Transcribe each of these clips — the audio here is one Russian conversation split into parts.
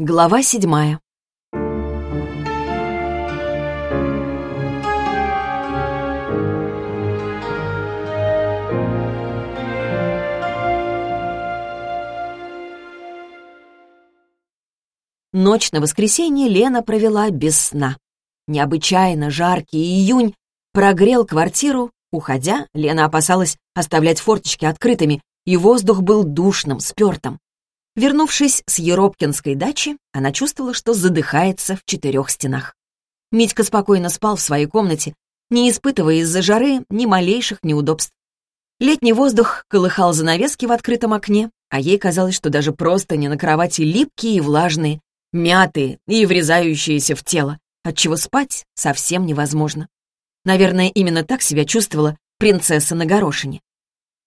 Глава седьмая. Ночь на воскресенье Лена провела без сна. Необычайно жаркий июнь прогрел квартиру. Уходя, Лена опасалась оставлять форточки открытыми, и воздух был душным, спертым. Вернувшись с Еропкинской дачи, она чувствовала, что задыхается в четырех стенах. Митька спокойно спал в своей комнате, не испытывая из-за жары ни малейших неудобств. Летний воздух колыхал занавески в открытом окне, а ей казалось, что даже просто не на кровати липкие и влажные, мятые и врезающиеся в тело, отчего спать совсем невозможно. Наверное, именно так себя чувствовала принцесса на горошине.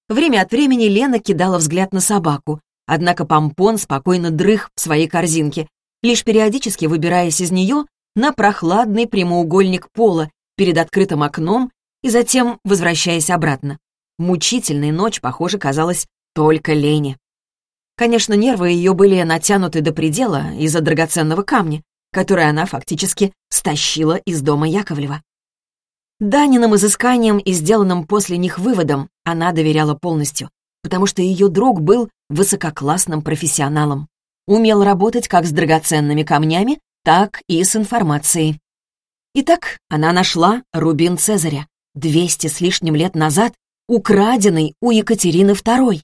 Время от времени Лена кидала взгляд на собаку, однако помпон спокойно дрых в своей корзинке, лишь периодически выбираясь из нее на прохладный прямоугольник пола перед открытым окном и затем возвращаясь обратно. Мучительной ночь, похоже, казалась только Лене. Конечно, нервы ее были натянуты до предела из-за драгоценного камня, который она фактически стащила из дома Яковлева. Даниным изысканиям и сделанным после них выводам она доверяла полностью, потому что ее друг был высококлассным профессионалом. Умел работать как с драгоценными камнями, так и с информацией. Итак, она нашла рубин Цезаря, 200 с лишним лет назад, украденный у Екатерины II.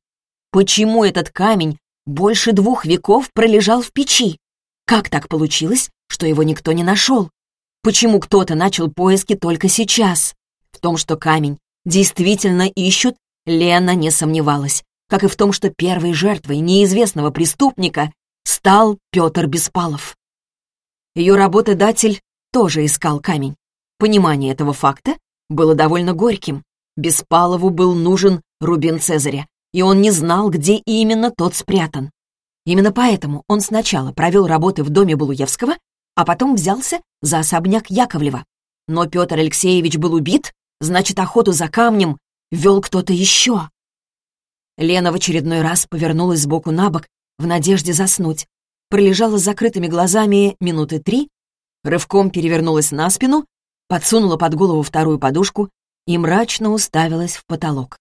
Почему этот камень больше двух веков пролежал в печи? Как так получилось, что его никто не нашел? Почему кто-то начал поиски только сейчас? В том, что камень действительно ищут, Лена не сомневалась, как и в том, что первой жертвой неизвестного преступника стал Петр Беспалов. Ее работодатель тоже искал камень. Понимание этого факта было довольно горьким. Беспалову был нужен рубин Цезаря, и он не знал, где именно тот спрятан. Именно поэтому он сначала провел работы в доме Балуевского, а потом взялся за особняк Яковлева. Но Петр Алексеевич был убит, значит, охоту за камнем вел кто-то еще. Лена в очередной раз повернулась сбоку на бок в надежде заснуть. Пролежала с закрытыми глазами минуты три, рывком перевернулась на спину, подсунула под голову вторую подушку и мрачно уставилась в потолок.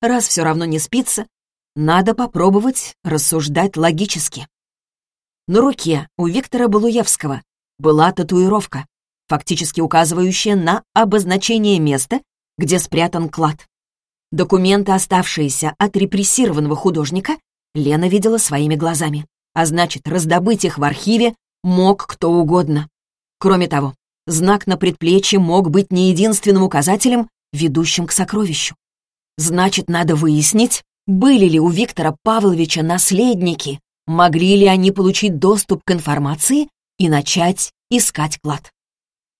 Раз все равно не спится, надо попробовать рассуждать логически. На руке у Виктора Балуевского была татуировка, фактически указывающая на обозначение места, где спрятан клад. Документы, оставшиеся от репрессированного художника, Лена видела своими глазами, а значит, раздобыть их в архиве мог кто угодно. Кроме того, знак на предплечье мог быть не единственным указателем, ведущим к сокровищу. Значит, надо выяснить, были ли у Виктора Павловича наследники, Могли ли они получить доступ к информации и начать искать клад?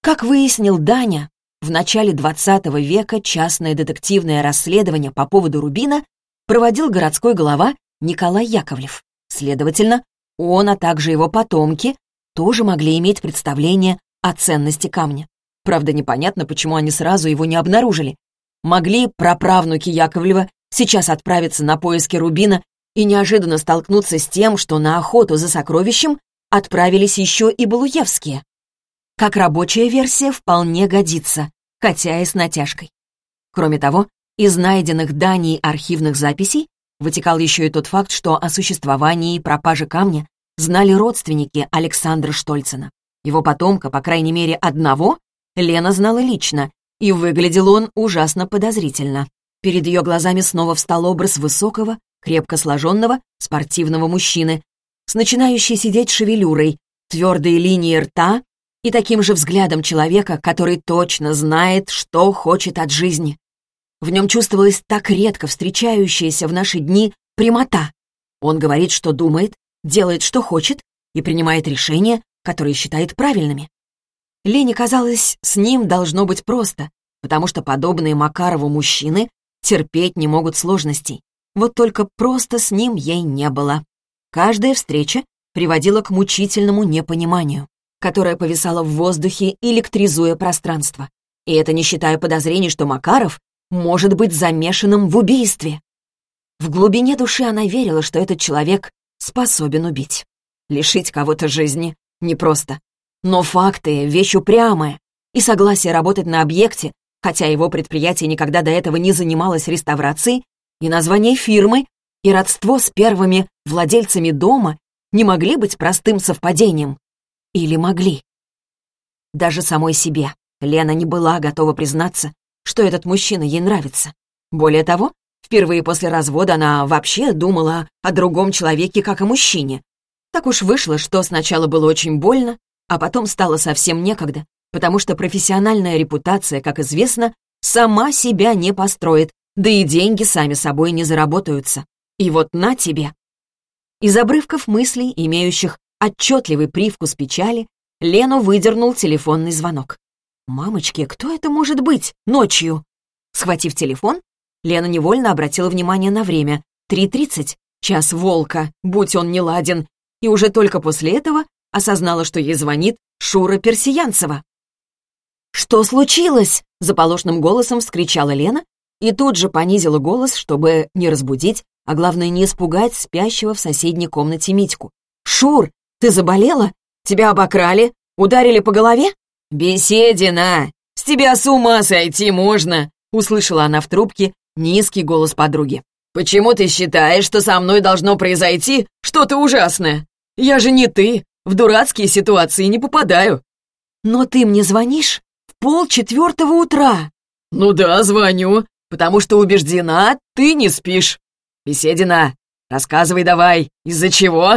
Как выяснил Даня, в начале 20 века частное детективное расследование по поводу Рубина проводил городской глава Николай Яковлев. Следовательно, он, а также его потомки, тоже могли иметь представление о ценности камня. Правда, непонятно, почему они сразу его не обнаружили. Могли праправнуки Яковлева сейчас отправиться на поиски Рубина и неожиданно столкнуться с тем, что на охоту за сокровищем отправились еще и Балуевские. Как рабочая версия вполне годится, хотя и с натяжкой. Кроме того, из найденных Дании архивных записей вытекал еще и тот факт, что о существовании пропажи камня знали родственники Александра Штольцена. Его потомка, по крайней мере, одного, Лена знала лично, и выглядел он ужасно подозрительно. Перед ее глазами снова встал образ высокого, крепко сложенного, спортивного мужчины, с начинающей сидеть шевелюрой, твердой линией рта и таким же взглядом человека, который точно знает, что хочет от жизни. В нем чувствовалась так редко встречающаяся в наши дни прямота. Он говорит, что думает, делает, что хочет и принимает решения, которые считает правильными. Лене казалось, с ним должно быть просто, потому что подобные Макарову мужчины терпеть не могут сложностей. Вот только просто с ним ей не было. Каждая встреча приводила к мучительному непониманию, которое повисало в воздухе, электризуя пространство. И это не считая подозрений, что Макаров может быть замешанным в убийстве. В глубине души она верила, что этот человек способен убить. Лишить кого-то жизни непросто. Но факты — вещь упрямая. И согласие работать на объекте, хотя его предприятие никогда до этого не занималось реставрацией, и название фирмы, и родство с первыми владельцами дома не могли быть простым совпадением. Или могли? Даже самой себе Лена не была готова признаться, что этот мужчина ей нравится. Более того, впервые после развода она вообще думала о другом человеке, как о мужчине. Так уж вышло, что сначала было очень больно, а потом стало совсем некогда, потому что профессиональная репутация, как известно, сама себя не построит, да и деньги сами собой не заработаются. И вот на тебе. Из обрывков мыслей, имеющих отчетливый привкус печали, Лену выдернул телефонный звонок. «Мамочки, кто это может быть? Ночью?» Схватив телефон, Лена невольно обратила внимание на время. Три тридцать, час волка, будь он неладен, и уже только после этого осознала, что ей звонит Шура Персиянцева. «Что случилось?» — заполошным голосом вскричала Лена и тут же понизила голос, чтобы не разбудить, а главное, не испугать спящего в соседней комнате Митьку. «Шур, ты заболела? Тебя обокрали? Ударили по голове?» «Беседина! С тебя с ума сойти можно!» — услышала она в трубке низкий голос подруги. «Почему ты считаешь, что со мной должно произойти что-то ужасное? Я же не ты, в дурацкие ситуации не попадаю». «Но ты мне звонишь в пол четвертого утра». «Ну да, звоню, потому что убеждена, ты не спишь. Беседина, рассказывай давай, из-за чего?»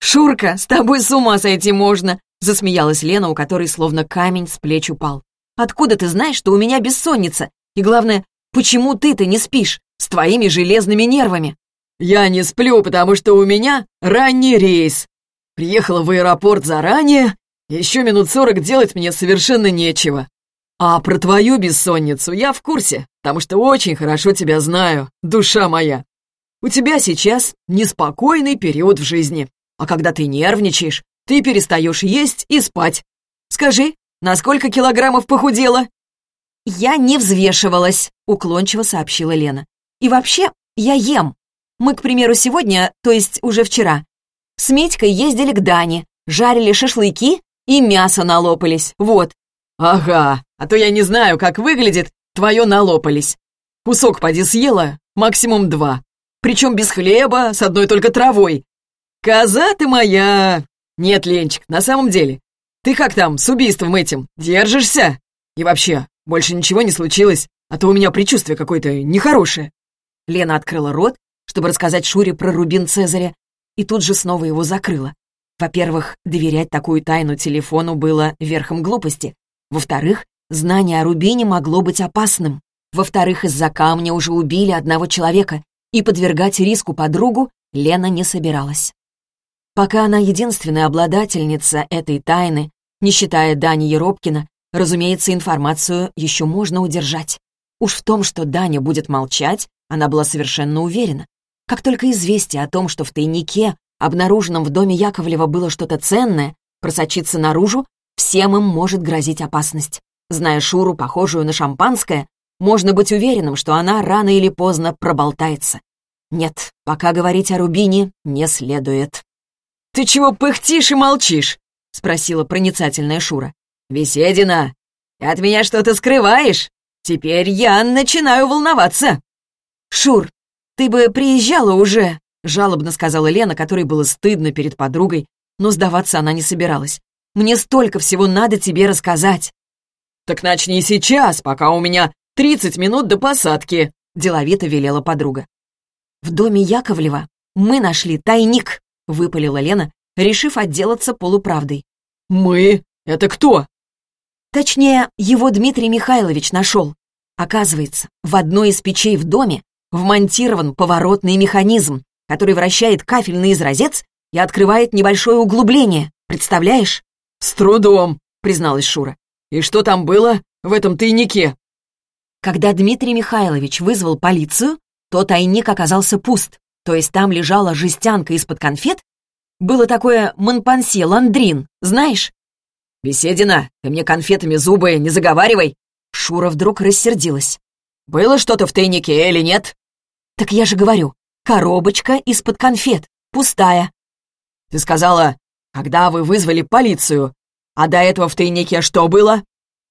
«Шурка, с тобой с ума сойти можно!» Засмеялась Лена, у которой словно камень с плеч упал. «Откуда ты знаешь, что у меня бессонница? И главное, почему ты-то не спишь с твоими железными нервами?» «Я не сплю, потому что у меня ранний рейс. Приехала в аэропорт заранее, еще минут сорок делать мне совершенно нечего. А про твою бессонницу я в курсе, потому что очень хорошо тебя знаю, душа моя. У тебя сейчас неспокойный период в жизни, а когда ты нервничаешь, ты перестаешь есть и спать. Скажи, на сколько килограммов похудела?» «Я не взвешивалась», — уклончиво сообщила Лена. «И вообще, я ем. Мы, к примеру, сегодня, то есть уже вчера, с Митькой ездили к Дане, жарили шашлыки и мясо налопались, вот». «Ага, а то я не знаю, как выглядит твое налопались. Кусок поди съела, максимум два. Причем без хлеба, с одной только травой. Коза ты моя, «Нет, Ленчик, на самом деле. Ты как там, с убийством этим? Держишься? И вообще, больше ничего не случилось, а то у меня предчувствие какое-то нехорошее». Лена открыла рот, чтобы рассказать Шуре про Рубин Цезаря, и тут же снова его закрыла. Во-первых, доверять такую тайну телефону было верхом глупости. Во-вторых, знание о Рубине могло быть опасным. Во-вторых, из-за камня уже убили одного человека, и подвергать риску подругу Лена не собиралась. Пока она единственная обладательница этой тайны, не считая Дани Еропкина, разумеется, информацию еще можно удержать. Уж в том, что Даня будет молчать, она была совершенно уверена. Как только известие о том, что в тайнике, обнаруженном в доме Яковлева, было что-то ценное, просочиться наружу, всем им может грозить опасность. Зная Шуру, похожую на шампанское, можно быть уверенным, что она рано или поздно проболтается. Нет, пока говорить о Рубине не следует. «Ты чего пыхтишь и молчишь?» — спросила проницательная Шура. «Беседина, ты от меня что-то скрываешь? Теперь я начинаю волноваться». «Шур, ты бы приезжала уже», — жалобно сказала Лена, которой было стыдно перед подругой, но сдаваться она не собиралась. «Мне столько всего надо тебе рассказать». «Так начни сейчас, пока у меня тридцать минут до посадки», — деловито велела подруга. «В доме Яковлева мы нашли тайник», — выпалила Лена, решив отделаться полуправдой. «Мы? Это кто?» Точнее, его Дмитрий Михайлович нашел. Оказывается, в одной из печей в доме вмонтирован поворотный механизм, который вращает кафельный изразец и открывает небольшое углубление. Представляешь? «С трудом», — призналась Шура. «И что там было в этом тайнике?» Когда Дмитрий Михайлович вызвал полицию, то тайник оказался пуст. То есть там лежала жестянка из-под конфет? Было такое Монпансье Ландрин, знаешь? «Беседина, ты мне конфетами зубы не заговаривай!» Шура вдруг рассердилась. «Было что-то в тайнике или нет?» «Так я же говорю, коробочка из-под конфет, пустая». Ты сказала, когда вы вызвали полицию. А до этого в тайнике что было?»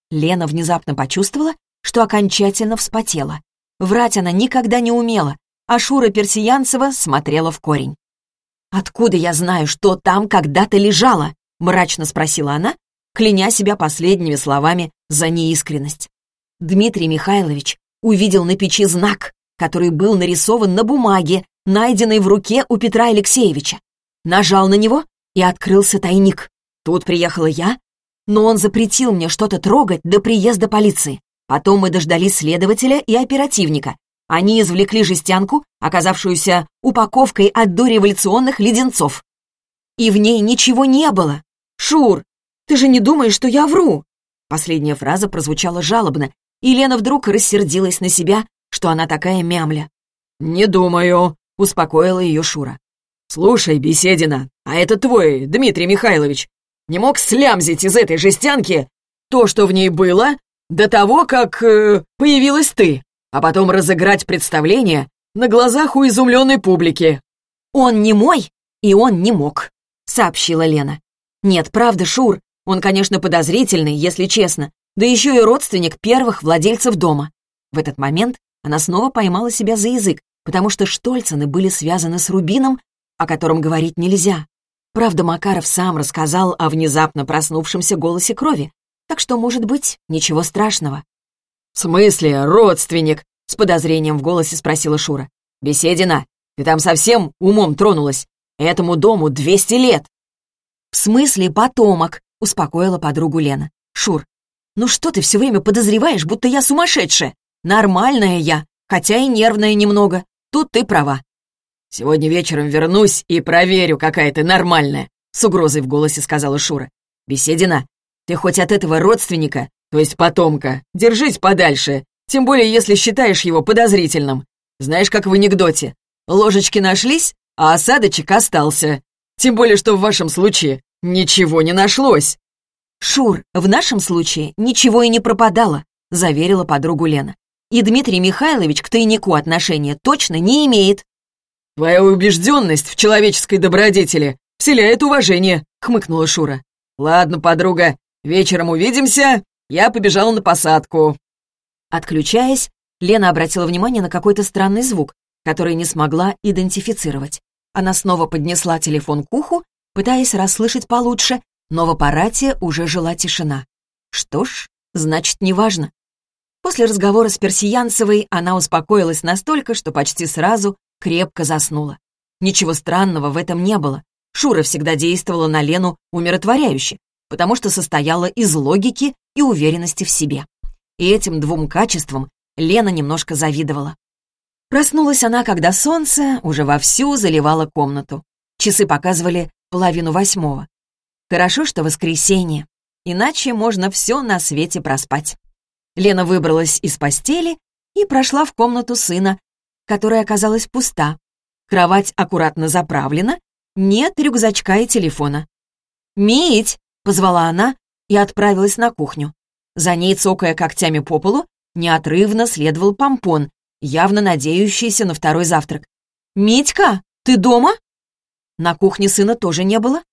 Лена внезапно почувствовала, что окончательно вспотела. Врать она никогда не умела, а Шура Персиянцева смотрела в корень. «Откуда я знаю, что там когда-то лежало?» — мрачно спросила она, кляня себя последними словами за неискренность. Дмитрий Михайлович увидел на печи знак, который был нарисован на бумаге, найденной в руке у Петра Алексеевича. Нажал на него, и открылся тайник. Тут приехала я, но он запретил мне что-то трогать до приезда полиции. Потом мы дождались следователя и оперативника. Они извлекли жестянку, оказавшуюся упаковкой от дореволюционных леденцов. И в ней ничего не было. «Шур, ты же не думаешь, что я вру?» Последняя фраза прозвучала жалобно, и Лена вдруг рассердилась на себя, что она такая мямля. «Не думаю», — успокоила ее Шура. «Слушай, Беседина, а это твой, Дмитрий Михайлович, не мог слямзить из этой жестянки то, что в ней было, до того, как э, появилась ты, а потом разыграть представление на глазах у изумленной публики». «Он не мой, и он не мог», — сообщила Лена. «Нет, правда, Шур, он, конечно, подозрительный, если честно, да еще и родственник первых владельцев дома». В этот момент она снова поймала себя за язык, потому что Штольцены были связаны с Рубином, о котором говорить нельзя. Правда, Макаров сам рассказал о внезапно проснувшемся голосе крови, так что, может быть, ничего страшного. «В смысле, родственник?» — с подозрением в голосе спросила Шура. «Беседина, ты там совсем умом тронулась? Этому дому двести лет!» «В смысле потомок?» — успокоила подругу Лена. «Шур, ну что ты все время подозреваешь, будто я сумасшедшая? Нормальная я, хотя и нервная немного. Тут ты права. «Сегодня вечером вернусь и проверю, какая ты нормальная», — с угрозой в голосе сказала Шура. «Беседина, ты хоть от этого родственника, то есть потомка, держись подальше, тем более если считаешь его подозрительным. Знаешь, как в анекдоте. Ложечки нашлись, а осадочек остался. Тем более, что в вашем случае ничего не нашлось». «Шур, в нашем случае ничего и не пропадало», — заверила подругу Лена. «И Дмитрий Михайлович к тайнику отношения точно не имеет». «Твоя убежденность в человеческой добродетели вселяет уважение», — хмыкнула Шура. «Ладно, подруга, вечером увидимся. Я побежала на посадку». Отключаясь, Лена обратила внимание на какой-то странный звук, который не смогла идентифицировать. Она снова поднесла телефон к уху, пытаясь расслышать получше, но в аппарате уже жила тишина. Что ж, значит, неважно. После разговора с Персиянцевой она успокоилась настолько, что почти сразу крепко заснула. Ничего странного в этом не было. Шура всегда действовала на Лену умиротворяюще, потому что состояла из логики и уверенности в себе. И этим двум качествам Лена немножко завидовала. Проснулась она, когда солнце уже вовсю заливало комнату. Часы показывали половину восьмого. Хорошо, что воскресенье, иначе можно все на свете проспать. Лена выбралась из постели и прошла в комнату сына, которая оказалась пуста. Кровать аккуратно заправлена, нет рюкзачка и телефона. «Мить!» — позвала она и отправилась на кухню. За ней, цокая когтями по полу, неотрывно следовал помпон, явно надеющийся на второй завтрак. «Митька, ты дома?» На кухне сына тоже не было.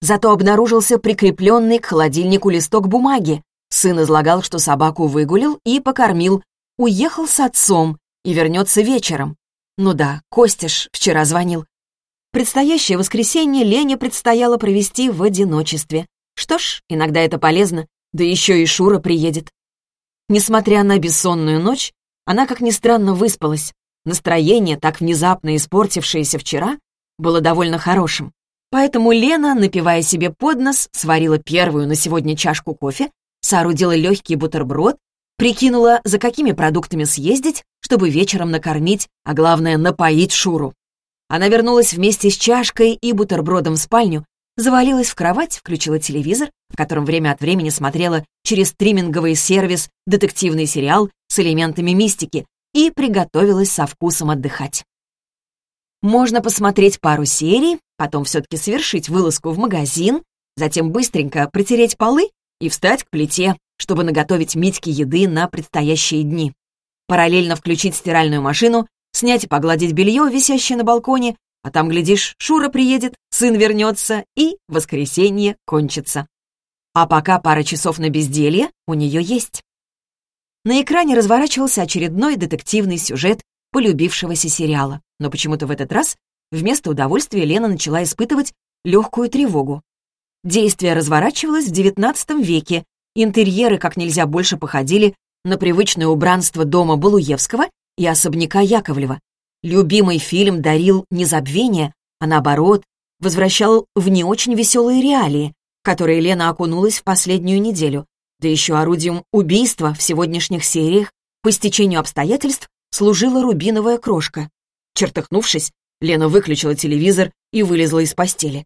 Зато обнаружился прикрепленный к холодильнику листок бумаги. Сын излагал, что собаку выгулил и покормил, уехал с отцом, и вернется вечером. Ну да, Костяш вчера звонил. Предстоящее воскресенье Лене предстояло провести в одиночестве. Что ж, иногда это полезно, да еще и Шура приедет. Несмотря на бессонную ночь, она, как ни странно, выспалась. Настроение, так внезапно испортившееся вчера, было довольно хорошим. Поэтому Лена, напивая себе под нос, сварила первую на сегодня чашку кофе, соорудила легкий бутерброд Прикинула, за какими продуктами съездить, чтобы вечером накормить, а главное, напоить Шуру. Она вернулась вместе с чашкой и бутербродом в спальню, завалилась в кровать, включила телевизор, в котором время от времени смотрела через стриминговый сервис детективный сериал с элементами мистики и приготовилась со вкусом отдыхать. Можно посмотреть пару серий, потом все-таки совершить вылазку в магазин, затем быстренько протереть полы и встать к плите, чтобы наготовить Митьке еды на предстоящие дни. Параллельно включить стиральную машину, снять и погладить белье, висящее на балконе, А там, глядишь, Шура приедет, сын вернется, и воскресенье кончится. А пока пара часов на безделье у нее есть. На экране разворачивался очередной детективный сюжет полюбившегося сериала. Но почему-то в этот раз вместо удовольствия Лена начала испытывать легкую тревогу. Действие разворачивалось в XIX веке, интерьеры как нельзя больше походили на привычное убранство дома Балуевского и особняка Яковлева. Любимый фильм дарил не забвение, а наоборот, возвращал в не очень веселые реалии, в которые Лена окунулась в последнюю неделю. Да еще орудием убийства в сегодняшних сериях по стечению обстоятельств служила рубиновая крошка. Чертыхнувшись, Лена выключила телевизор и вылезла из постели.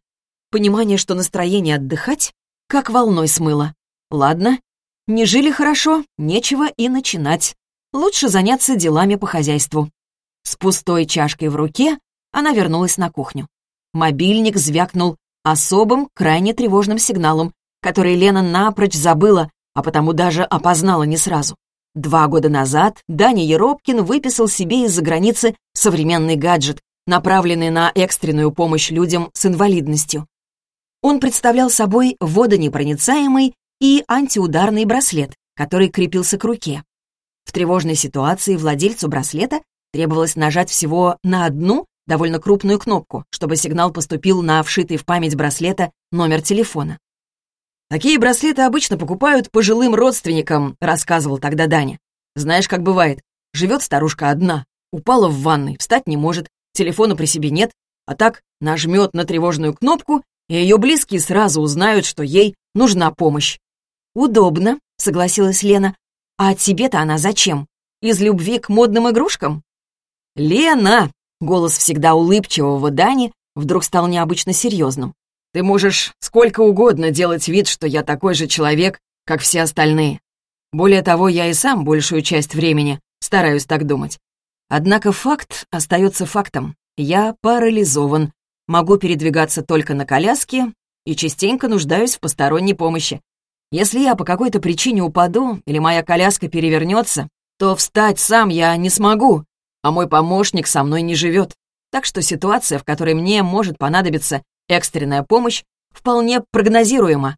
Понимание, что настроение отдыхать, как волной смыло. Ладно, не жили хорошо, нечего и начинать. Лучше заняться делами по хозяйству. С пустой чашкой в руке она вернулась на кухню. Мобильник звякнул особым, крайне тревожным сигналом, который Лена напрочь забыла, а потому даже опознала не сразу. Два года назад Даня Еропкин выписал себе из-за границы современный гаджет, направленный на экстренную помощь людям с инвалидностью. Он представлял собой водонепроницаемый и антиударный браслет, который крепился к руке. В тревожной ситуации владельцу браслета требовалось нажать всего на одну довольно крупную кнопку, чтобы сигнал поступил на вшитый в память браслета номер телефона. «Такие браслеты обычно покупают пожилым родственникам», — рассказывал тогда Даня. «Знаешь, как бывает. Живет старушка одна, упала в ванной, встать не может, телефона при себе нет, а так нажмет на тревожную кнопку, и ее близкие сразу узнают, что ей нужна помощь. «Удобно», — согласилась Лена. «А тебе-то она зачем? Из любви к модным игрушкам?» «Лена!» — голос всегда улыбчивого Дани вдруг стал необычно серьезным. «Ты можешь сколько угодно делать вид, что я такой же человек, как все остальные. Более того, я и сам большую часть времени стараюсь так думать. Однако факт остается фактом. Я парализован, могу передвигаться только на коляске и частенько нуждаюсь в посторонней помощи. Если я по какой-то причине упаду или моя коляска перевернется, то встать сам я не смогу, а мой помощник со мной не живет. Так что ситуация, в которой мне может понадобиться экстренная помощь, вполне прогнозируема.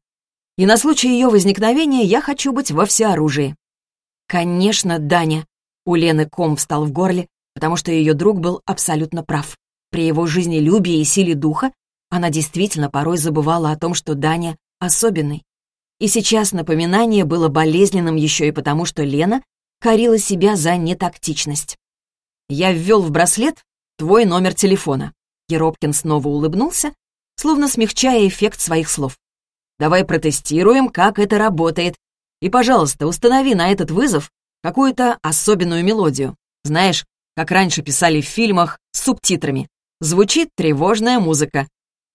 И на случай ее возникновения я хочу быть во всеоружии. Конечно, Даня. У Лены ком встал в горле, потому что ее друг был абсолютно прав. При его жизнелюбии и силе духа она действительно порой забывала о том, что Даня особенный. И сейчас напоминание было болезненным еще и потому, что Лена корила себя за нетактичность. «Я ввел в браслет твой номер телефона». Еропкин снова улыбнулся, словно смягчая эффект своих слов. «Давай протестируем, как это работает. И, пожалуйста, установи на этот вызов какую-то особенную мелодию. Знаешь, как раньше писали в фильмах с субтитрами. Звучит тревожная музыка.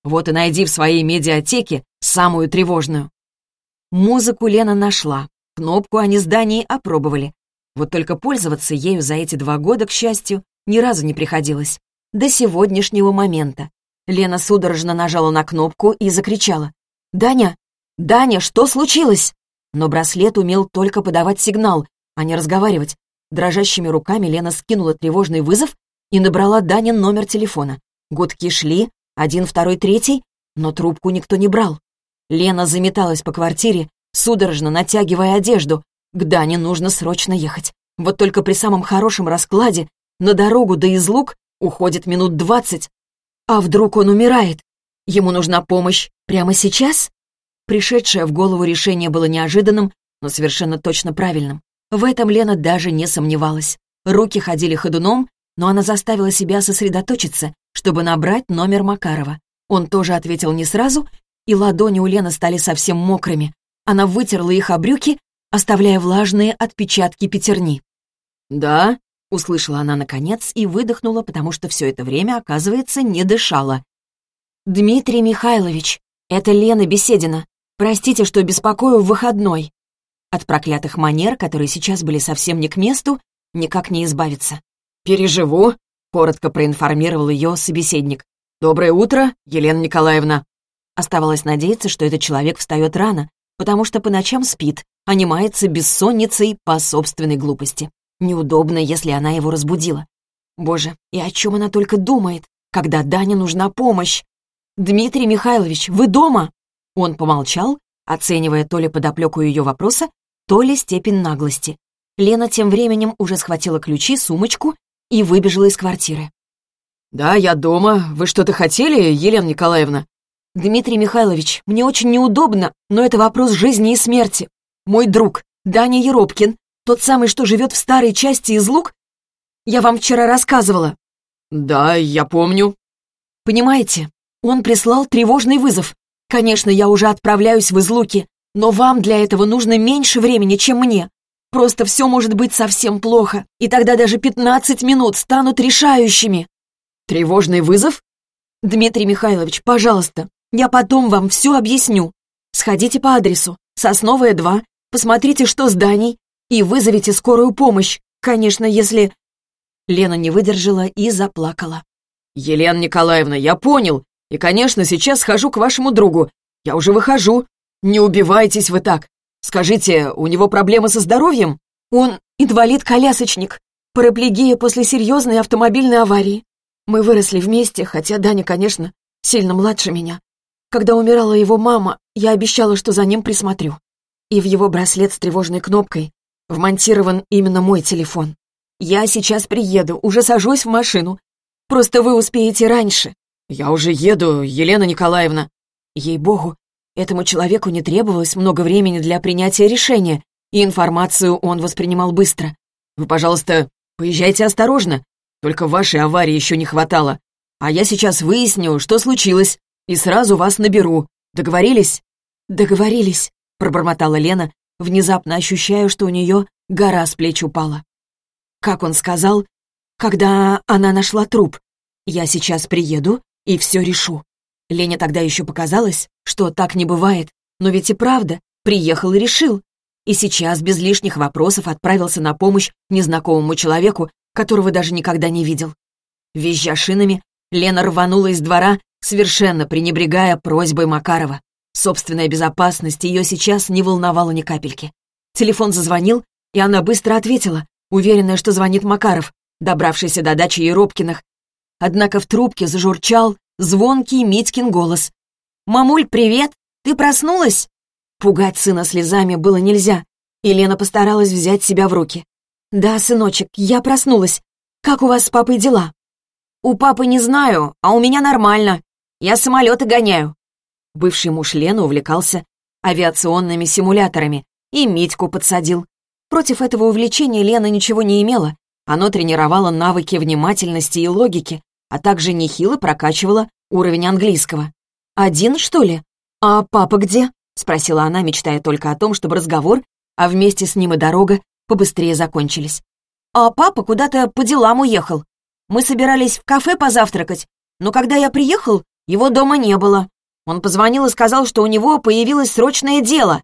Вот и найди в своей медиатеке самую тревожную. Музыку Лена нашла. Кнопку они с Данией опробовали. Вот только пользоваться ею за эти два года, к счастью, ни разу не приходилось. До сегодняшнего момента. Лена судорожно нажала на кнопку и закричала. «Даня! Даня, что случилось?» Но браслет умел только подавать сигнал, а не разговаривать. Дрожащими руками Лена скинула тревожный вызов и набрала Данин номер телефона. Гудки шли, один, второй, третий, но трубку никто не брал. Лена заметалась по квартире, судорожно натягивая одежду. К Дане нужно срочно ехать. Вот только при самом хорошем раскладе на дорогу до Излук уходит минут двадцать. А вдруг он умирает? Ему нужна помощь прямо сейчас? Пришедшее в голову решение было неожиданным, но совершенно точно правильным. В этом Лена даже не сомневалась. Руки ходили ходуном, но она заставила себя сосредоточиться, чтобы набрать номер Макарова. Он тоже ответил не сразу и ладони у Лены стали совсем мокрыми. Она вытерла их о брюки, оставляя влажные отпечатки пятерни. «Да?» — услышала она наконец и выдохнула, потому что все это время, оказывается, не дышала. «Дмитрий Михайлович, это Лена Беседина. Простите, что беспокою в выходной». От проклятых манер, которые сейчас были совсем не к месту, никак не избавиться. «Переживу», — коротко проинформировал ее собеседник. «Доброе утро, Елена Николаевна». Оставалось надеяться, что этот человек встает рано, потому что по ночам спит, а не мается бессонницей по собственной глупости. Неудобно, если она его разбудила. Боже, и о чем она только думает? когда Дане нужна помощь. «Дмитрий Михайлович, вы дома?» Он помолчал, оценивая то ли подоплеку ее вопроса, то ли степень наглости. Лена тем временем уже схватила ключи, сумочку и выбежала из квартиры. «Да, я дома. Вы что-то хотели, Елена Николаевна?» «Дмитрий Михайлович, мне очень неудобно, но это вопрос жизни и смерти. Мой друг, Даня Еропкин, тот самый, что живет в старой части из Лук, я вам вчера рассказывала». «Да, я помню». «Понимаете, он прислал тревожный вызов. Конечно, я уже отправляюсь в Излуки, но вам для этого нужно меньше времени, чем мне. Просто все может быть совсем плохо, и тогда даже 15 минут станут решающими». «Тревожный вызов?» «Дмитрий Михайлович, пожалуйста, я потом вам все объясню. Сходите по адресу, Сосновая 2, посмотрите, что с Даней, и вызовите скорую помощь. Конечно, если...» Лена не выдержала и заплакала. «Елена Николаевна, я понял. И, конечно, сейчас схожу к вашему другу. Я уже выхожу. Не убивайтесь вы так. Скажите, у него проблемы со здоровьем? Он инвалид-колясочник. Параплегия после серьезной автомобильной аварии. Мы выросли вместе, хотя Даня, конечно, сильно младше меня. Когда умирала его мама, я обещала, что за ним присмотрю. И в его браслет с тревожной кнопкой вмонтирован именно мой телефон. Я сейчас приеду, уже сажусь в машину. Просто вы успеете раньше. Я уже еду, Елена Николаевна. Ей-богу, этому человеку не требовалось много времени для принятия решения, и информацию он воспринимал быстро. Вы, пожалуйста, поезжайте осторожно. Только вашей аварии еще не хватало. А я сейчас выясню, что случилось, и сразу вас наберу. Договорились?» «Договорились», — пробормотала Лена, внезапно ощущая, что у нее гора с плеч упала. Как он сказал, когда она нашла труп, «Я сейчас приеду и все решу». Лене тогда еще показалось, что так не бывает, но ведь и правда, приехал и решил. И сейчас без лишних вопросов отправился на помощь незнакомому человеку, которого даже никогда не видел. Визжа шинами, Лена рванула из двора, совершенно пренебрегая просьбой Макарова. Собственная безопасность ее сейчас не волновала ни капельки. Телефон зазвонил, и она быстро ответила, уверенная, что звонит Макаров, добравшийся до дачи Еропкиных. Однако в трубке зажурчал звонкий Митькин голос. «Мамуль, привет! Ты проснулась?» Пугать сына слезами было нельзя, и Лена постаралась взять себя в руки. «Да, сыночек, я проснулась. Как у вас с папой дела?» «У папы не знаю, а у меня нормально. Я самолеты гоняю». Бывший муж Лены увлекался авиационными симуляторами и Митьку подсадил. Против этого увлечения Лена ничего не имела. Оно тренировало навыки внимательности и логики, а также нехило прокачивало уровень английского. «Один, что ли? А папа где?» — спросила она, мечтая только о том, чтобы разговор, а вместе с ним и дорога, побыстрее закончились. «А папа куда-то по делам уехал. Мы собирались в кафе позавтракать, но когда я приехал, его дома не было. Он позвонил и сказал, что у него появилось срочное дело».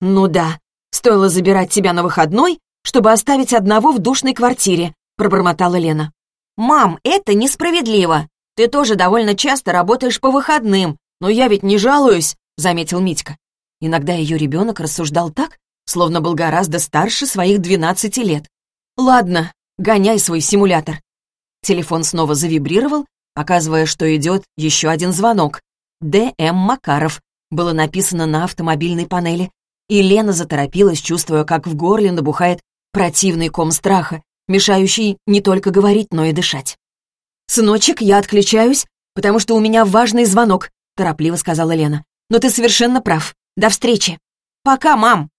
«Ну да, стоило забирать тебя на выходной, чтобы оставить одного в душной квартире», пробормотала Лена. «Мам, это несправедливо. Ты тоже довольно часто работаешь по выходным, но я ведь не жалуюсь», заметил Митька. Иногда ее ребенок рассуждал так, словно был гораздо старше своих 12 лет. «Ладно, гоняй свой симулятор». Телефон снова завибрировал, показывая, что идет еще один звонок. «Д.М. Макаров» было написано на автомобильной панели, и Лена заторопилась, чувствуя, как в горле набухает противный ком страха, мешающий не только говорить, но и дышать. «Сыночек, я отключаюсь, потому что у меня важный звонок», торопливо сказала Лена. «Но ты совершенно прав. До встречи». «Пока, мам»,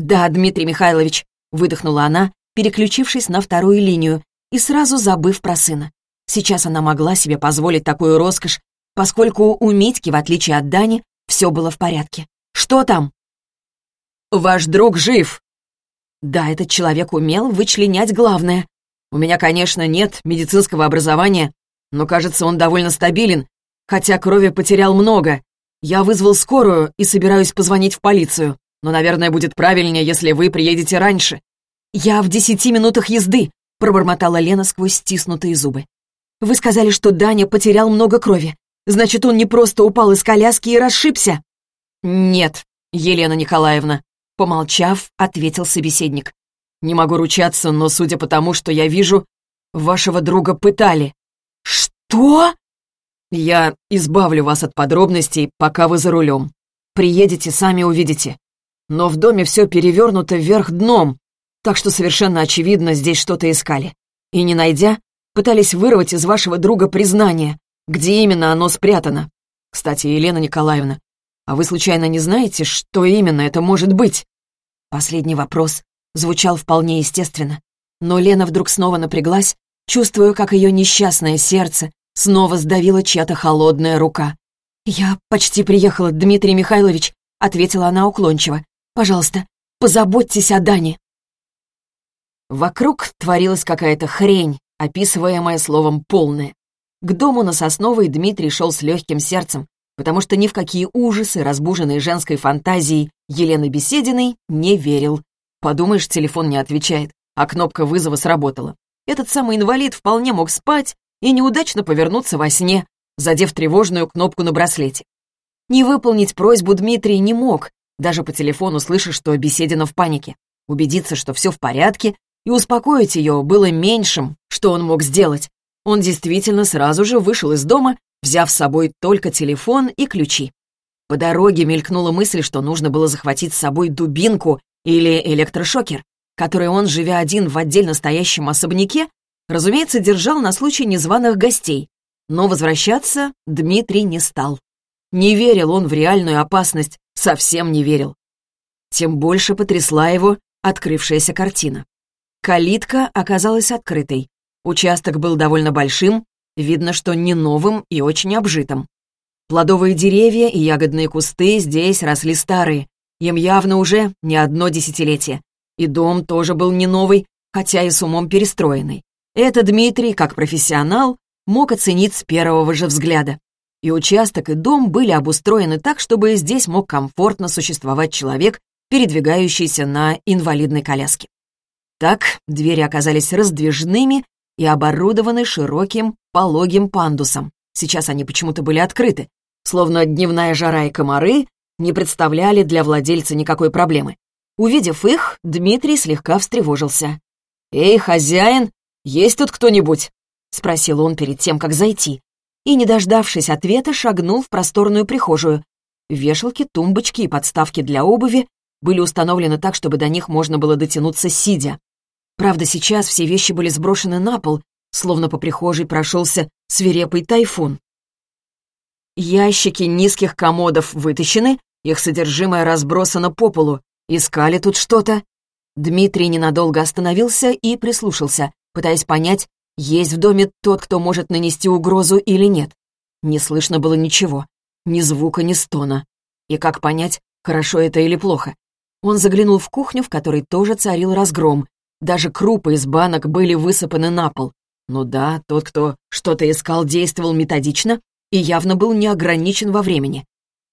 «Да, Дмитрий Михайлович», — выдохнула она, переключившись на вторую линию и сразу забыв про сына. Сейчас она могла себе позволить такую роскошь, поскольку у Митьки, в отличие от Дани, все было в порядке. «Что там?» «Ваш друг жив!» Да, этот человек умел вычленять главное. У меня, конечно, нет медицинского образования, но, кажется, он довольно стабилен, хотя крови потерял много. Я вызвал скорую и собираюсь позвонить в полицию но, наверное, будет правильнее, если вы приедете раньше». «Я в десяти минутах езды», — пробормотала Лена сквозь стиснутые зубы. «Вы сказали, что Даня потерял много крови. Значит, он не просто упал из коляски и расшибся?» «Нет, Елена Николаевна», — помолчав, ответил собеседник. «Не могу ручаться, но судя по тому, что я вижу, вашего друга пытали». «Что?» «Я избавлю вас от подробностей, пока вы за рулем. Приедете, сами увидите. Но в доме все перевернуто вверх дном, так что совершенно очевидно, здесь что-то искали. И не найдя, пытались вырвать из вашего друга признание, где именно оно спрятано. Кстати, Елена Николаевна, а вы случайно не знаете, что именно это может быть?» Последний вопрос звучал вполне естественно, но Лена вдруг снова напряглась, чувствуя, как ее несчастное сердце снова сдавила чья-то холодная рука. «Я почти приехала, Дмитрий Михайлович», — ответила она уклончиво. «Пожалуйста, позаботьтесь о Дане». Вокруг творилась какая-то хрень, описываемая словом «полная». К дому на Сосновой Дмитрий шел с легким сердцем, потому что ни в какие ужасы, разбуженные женской фантазией Елены Бесединой, не верил. Подумаешь, телефон не отвечает, а кнопка вызова сработала. Этот самый инвалид вполне мог спать и неудачно повернуться во сне, задев тревожную кнопку на браслете. Не выполнить просьбу Дмитрий не мог, даже по телефону слыша, что Беседина в панике. Убедиться, что все в порядке, и успокоить ее было меньшим, что он мог сделать. Он действительно сразу же вышел из дома, взяв с собой только телефон и ключи. По дороге мелькнула мысль, что нужно было захватить с собой дубинку или электрошокер, который он, живя один в отдельно стоящем особняке, разумеется, держал на случай незваных гостей. Но возвращаться Дмитрий не стал. Не верил он в реальную опасность, совсем не верил. Тем больше потрясла его открывшаяся картина. Калитка оказалась открытой. Участок был довольно большим, видно, что не новым и очень обжитым. Плодовые деревья и ягодные кусты здесь росли старые, им явно уже не одно десятилетие. И дом тоже был не новый, хотя и с умом перестроенный. Это Дмитрий, как профессионал, мог оценить с первого же взгляда. И участок, и дом были обустроены так, чтобы здесь мог комфортно существовать человек, передвигающийся на инвалидной коляске. Так двери оказались раздвижными и оборудованы широким пологим пандусом. Сейчас они почему-то были открыты, словно дневная жара и комары не представляли для владельца никакой проблемы. Увидев их, Дмитрий слегка встревожился. «Эй, хозяин, есть тут кто-нибудь?» — спросил он перед тем, как зайти. И, не дождавшись ответа, шагнул в просторную прихожую. Вешалки, тумбочки и подставки для обуви были установлены так, чтобы до них можно было дотянуться сидя. Правда, сейчас все вещи были сброшены на пол, словно по прихожей прошелся свирепый тайфун. Ящики низких комодов вытащены, их содержимое разбросано по полу. Искали тут что-то. Дмитрий ненадолго остановился и прислушался, пытаясь понять, есть в доме тот, кто может нанести угрозу или нет. Не слышно было ничего, ни звука, ни стона. И как понять, хорошо это или плохо? Он заглянул в кухню, в которой тоже царил разгром. Даже крупы из банок были высыпаны на пол. Ну да, тот, кто что-то искал, действовал методично и явно был не ограничен во времени.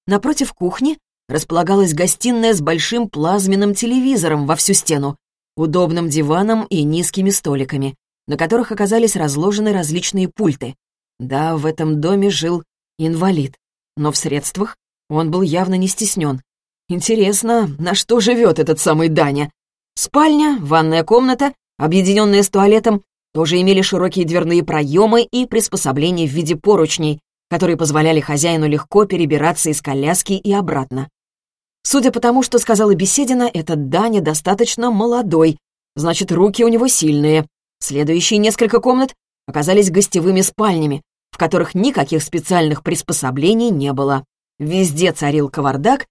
Напротив кухни располагалась гостиная с большим плазменным телевизором во всю стену, удобным диваном и низкими столиками, на которых оказались разложены различные пульты. Да, в этом доме жил инвалид, но в средствах он был явно не стеснен. Интересно, на что живет этот самый Даня? Спальня, ванная комната, объединенная с туалетом, тоже имели широкие дверные проемы и приспособления в виде поручней, которые позволяли хозяину легко перебираться из коляски и обратно. Судя по тому, что сказала Беседина, этот Даня достаточно молодой, значит, руки у него сильные. Следующие несколько комнат оказались гостевыми спальнями, в которых никаких специальных приспособлений не было. Везде царил кавардак,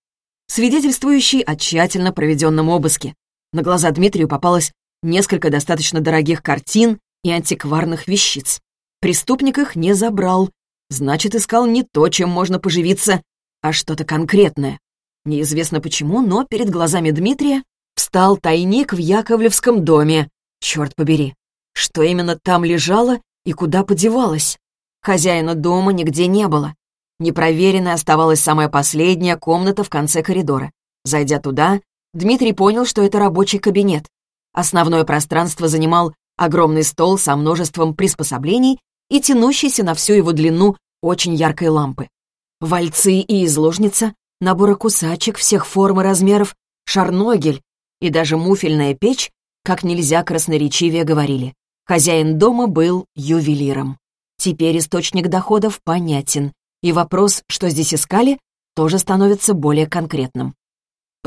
свидетельствующий о тщательно проведенном обыске. На глаза Дмитрию попалось несколько достаточно дорогих картин и антикварных вещиц. Преступник их не забрал, Значит, искал не то, чем можно поживиться, а что-то конкретное. Неизвестно почему, но перед глазами Дмитрия встал тайник в Яковлевском доме. Черт побери, что именно там лежало и куда подевалось? Хозяина дома нигде не было. Непроверенной оставалась самая последняя комната в конце коридора. Зайдя туда, Дмитрий понял, что это рабочий кабинет. Основное пространство занимал огромный стол со множеством приспособлений и тянущейся на всю его длину очень яркой лампы. Вальцы и изложница, наборы кусачек всех форм и размеров, шарногель и даже муфельная печь, как нельзя красноречивее говорили. Хозяин дома был ювелиром. Теперь источник доходов понятен, и вопрос, что здесь искали, тоже становится более конкретным.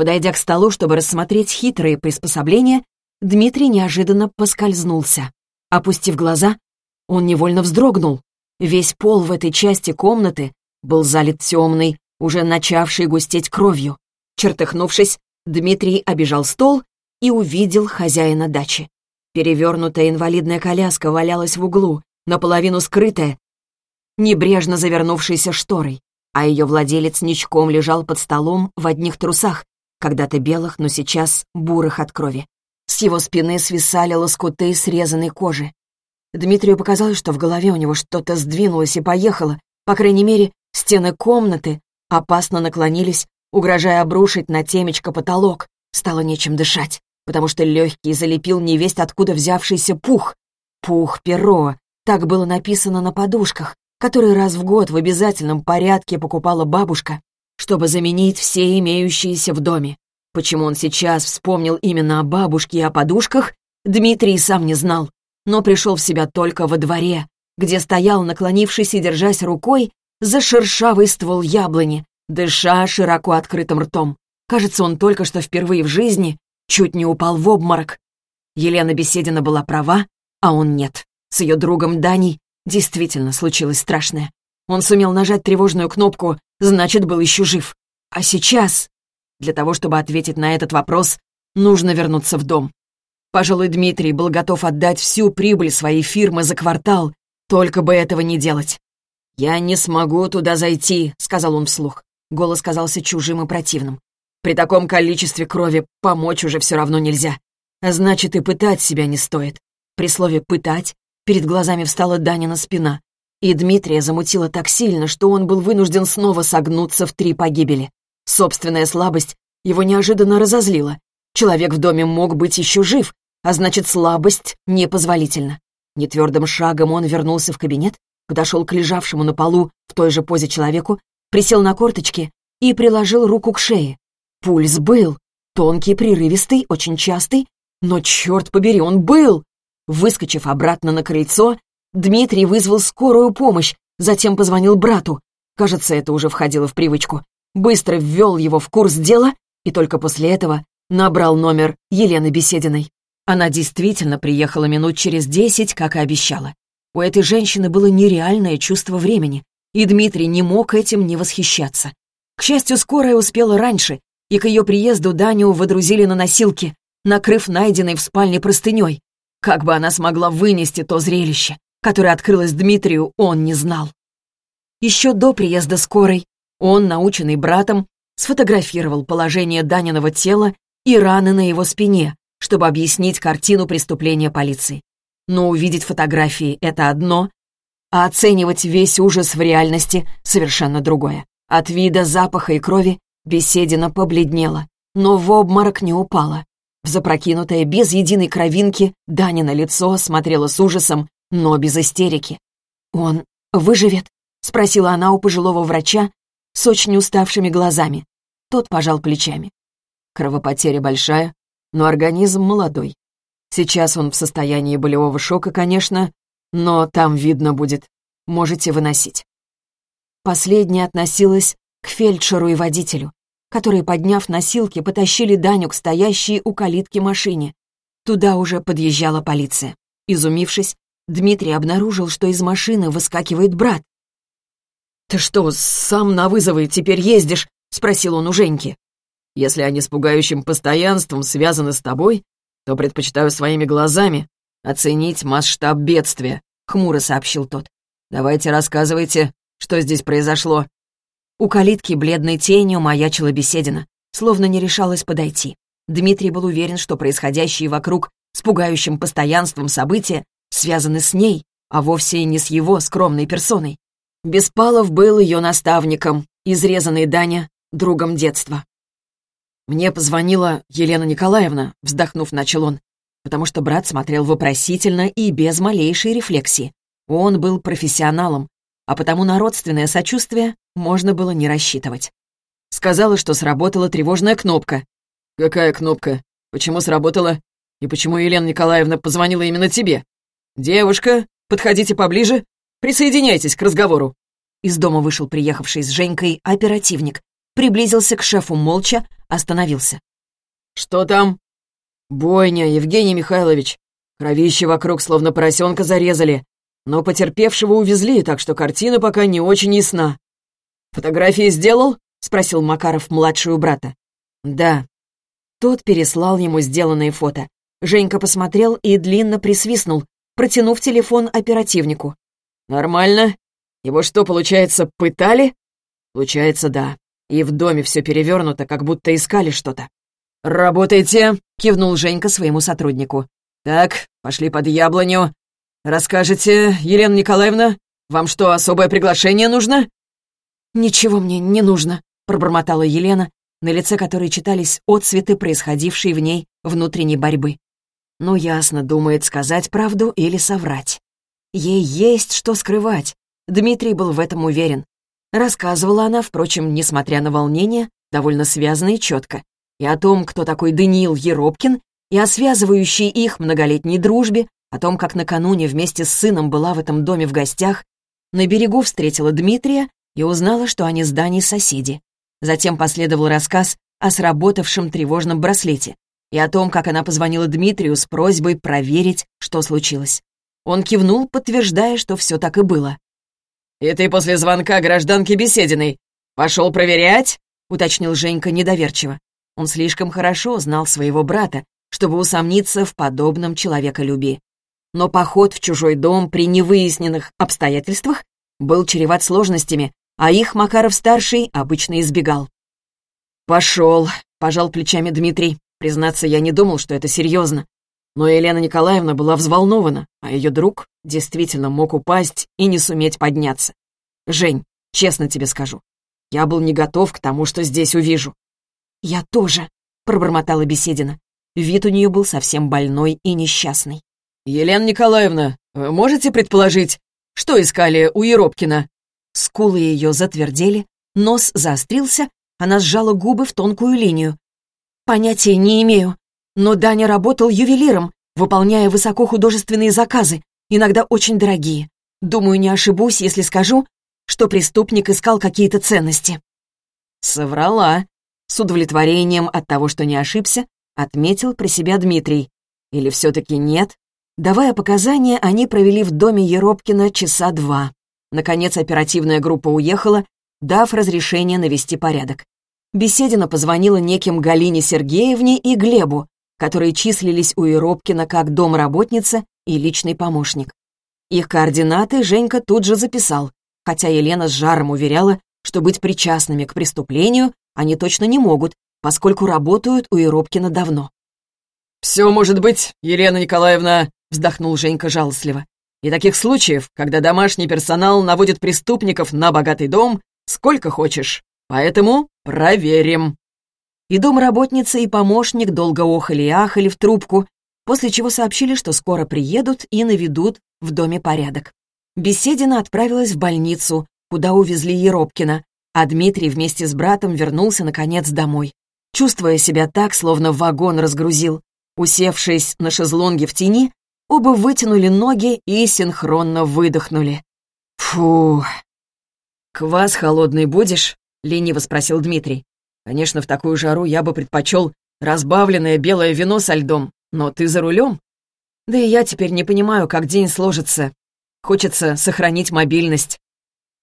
Подойдя к столу, чтобы рассмотреть хитрые приспособления, Дмитрий неожиданно поскользнулся. Опустив глаза, он невольно вздрогнул. Весь пол в этой части комнаты был залит темной, уже начавшей густеть кровью. Чертыхнувшись, Дмитрий обежал стол и увидел хозяина дачи. Перевернутая инвалидная коляска валялась в углу, наполовину скрытая, небрежно завернувшейся шторой, а ее владелец ничком лежал под столом в одних трусах, когда-то белых, но сейчас бурых от крови. С его спины свисали лоскуты срезанной кожи. Дмитрию показалось, что в голове у него что-то сдвинулось и поехало. По крайней мере, стены комнаты опасно наклонились, угрожая обрушить на темечко потолок. Стало нечем дышать, потому что легкий залепил невесть откуда взявшийся пух. Пух-перо. Так было написано на подушках, которые раз в год в обязательном порядке покупала бабушка, чтобы заменить все имеющиеся в доме. Почему он сейчас вспомнил именно о бабушке и о подушках, Дмитрий сам не знал, но пришел в себя только во дворе, где стоял, наклонившись и держась рукой, за шершавый ствол яблони, дыша широко открытым ртом. Кажется, он только что впервые в жизни чуть не упал в обморок. Елена Беседина была права, а он нет. С ее другом Даней действительно случилось страшное. Он сумел нажать тревожную кнопку значит, был еще жив. А сейчас, для того, чтобы ответить на этот вопрос, нужно вернуться в дом. Пожалуй, Дмитрий был готов отдать всю прибыль своей фирмы за квартал, только бы этого не делать. «Я не смогу туда зайти», — сказал он вслух. Голос казался чужим и противным. «При таком количестве крови помочь уже все равно нельзя. А значит, и пытать себя не стоит». При слове «пытать» перед глазами встала Данина спина. И Дмитрия замутило так сильно, что он был вынужден снова согнуться в три погибели. Собственная слабость его неожиданно разозлила. Человек в доме мог быть еще жив, а значит, слабость непозволительна. Нетвердым шагом он вернулся в кабинет, подошел к лежавшему на полу в той же позе человеку, присел на корточки и приложил руку к шее. Пульс был, тонкий, прерывистый, очень частый, но, черт побери, он был! Выскочив обратно на крыльцо, Дмитрий вызвал скорую помощь, затем позвонил брату. Кажется, это уже входило в привычку. Быстро ввел его в курс дела и только после этого набрал номер Елены Бесединой. Она действительно приехала минут через десять, как и обещала. У этой женщины было нереальное чувство времени, и Дмитрий не мог этим не восхищаться. К счастью, скорая успела раньше, и к ее приезду Даню водрузили на носилки, накрыв найденной в спальне простыней. Как бы она смогла вынести то зрелище? Которое открылось Дмитрию, он не знал. Еще до приезда скорой он, наученный братом, сфотографировал положение Даниного тела и раны на его спине, чтобы объяснить картину преступления полиции. Но увидеть фотографии — это одно, а оценивать весь ужас в реальности — совершенно другое. От вида запаха и крови Беседина побледнела, но в обморок не упала. В запрокинутое, без единой кровинки, Данина лицо смотрело с ужасом но без истерики. «Он выживет?» — спросила она у пожилого врача с очень уставшими глазами. Тот пожал плечами. Кровопотеря большая, но организм молодой. Сейчас он в состоянии болевого шока, конечно, но там видно будет. Можете выносить. Последняя относилась к фельдшеру и водителю, которые, подняв носилки, потащили Даню к стоящей у калитки машине. Туда уже подъезжала полиция. Изумившись, Дмитрий обнаружил, что из машины выскакивает брат. «Ты что, сам на вызовы теперь ездишь?» — спросил он у Женьки. «Если они с пугающим постоянством связаны с тобой, то предпочитаю своими глазами оценить масштаб бедствия», — хмуро сообщил тот. «Давайте рассказывайте, что здесь произошло». У калитки бледной тенью маячила беседина, словно не решалась подойти. Дмитрий был уверен, что происходящие вокруг с пугающим постоянством события связаны с ней, а вовсе не с его скромной персоной. Беспалов был ее наставником, изрезанный Даня — другом детства. «Мне позвонила Елена Николаевна», — вздохнув, начал он, потому что брат смотрел вопросительно и без малейшей рефлексии. Он был профессионалом, а потому на родственное сочувствие можно было не рассчитывать. Сказала, что сработала тревожная кнопка. «Какая кнопка? Почему сработала? И почему Елена Николаевна позвонила именно тебе?» «Девушка, подходите поближе. присоединяйтесь к разговору». Из дома вышел приехавший с Женькой оперативник. Приблизился к шефу молча, остановился. «Что там?» «Бойня, Евгений Михайлович. Кровище вокруг, словно поросенка зарезали. Но потерпевшего увезли, так что картина пока не очень ясна». «Фотографии сделал?» — спросил Макаров младшую брата. «Да». Тот переслал ему сделанные фото. Женька посмотрел и длинно присвистнул, протянув телефон оперативнику. «Нормально. Его что, получается, пытали?» «Получается, да. И в доме все перевернуто, как будто искали что-то». «Работайте!» — кивнул Женька своему сотруднику. «Так, пошли под яблоню. Расскажете, Елена Николаевна, вам что, особое приглашение нужно?» «Ничего мне не нужно», — пробормотала Елена, на лице которой читались отцветы происходившей в ней внутренней борьбы. Ну, ясно, думает сказать правду или соврать. Ей есть что скрывать. Дмитрий был в этом уверен. Рассказывала она, впрочем, несмотря на волнение, довольно связно и четко. И о том, кто такой Даниил Еропкин, и о связывающей их многолетней дружбе, о том, как накануне вместе с сыном была в этом доме в гостях, на берегу встретила Дмитрия и узнала, что они с Даней соседи. Затем последовал рассказ о сработавшем тревожном браслете и о том, как она позвонила Дмитрию с просьбой проверить, что случилось. Он кивнул, подтверждая, что все так и было. «И ты после звонка гражданки Бесединой пошел проверять?» — уточнил Женька недоверчиво. Он слишком хорошо знал своего брата, чтобы усомниться в подобном человеколюбии. Но поход в чужой дом при невыясненных обстоятельствах был чреват сложностями, а их Макаров-старший обычно избегал. «Пошел», — пожал плечами Дмитрий. Признаться, я не думал, что это серьезно. Но Елена Николаевна была взволнована, а ее друг действительно мог упасть и не суметь подняться. Жень, честно тебе скажу, я был не готов к тому, что здесь увижу. «Я тоже», — пробормотала Беседина. Вид у нее был совсем больной и несчастный. «Елена Николаевна, вы можете предположить, что искали у Еропкина?» Скулы ее затвердели, нос заострился, она сжала губы в тонкую линию. «Понятия не имею, но Даня работал ювелиром, выполняя высокохудожественные заказы, иногда очень дорогие. Думаю, не ошибусь, если скажу, что преступник искал какие-то ценности». «Соврала», — с удовлетворением от того, что не ошибся, отметил про себя Дмитрий. «Или все-таки нет?» Давая показания, они провели в доме Еропкина часа два. Наконец оперативная группа уехала, дав разрешение навести порядок. Беседина позвонила неким Галине Сергеевне и Глебу, которые числились у Еропкина как домработница и личный помощник. Их координаты Женька тут же записал, хотя Елена с жаром уверяла, что быть причастными к преступлению они точно не могут, поскольку работают у Еропкина давно. «Все может быть, Елена Николаевна», — вздохнул Женька жалостливо. И таких случаев, когда домашний персонал наводит преступников на богатый дом, сколько хочешь. Поэтому проверим». И домработница, и помощник долго охали и ахали в трубку, после чего сообщили, что скоро приедут и наведут в доме порядок. Беседина отправилась в больницу, куда увезли Еропкина, а Дмитрий вместе с братом вернулся, наконец, домой. Чувствуя себя так, словно вагон разгрузил, усевшись на шезлонге в тени, Оба вытянули ноги и синхронно выдохнули. «Фу!» «Квас холодный будешь?» — лениво спросил Дмитрий. «Конечно, в такую жару я бы предпочел разбавленное белое вино со льдом, но ты за рулем. Да и я теперь не понимаю, как день сложится. Хочется сохранить мобильность».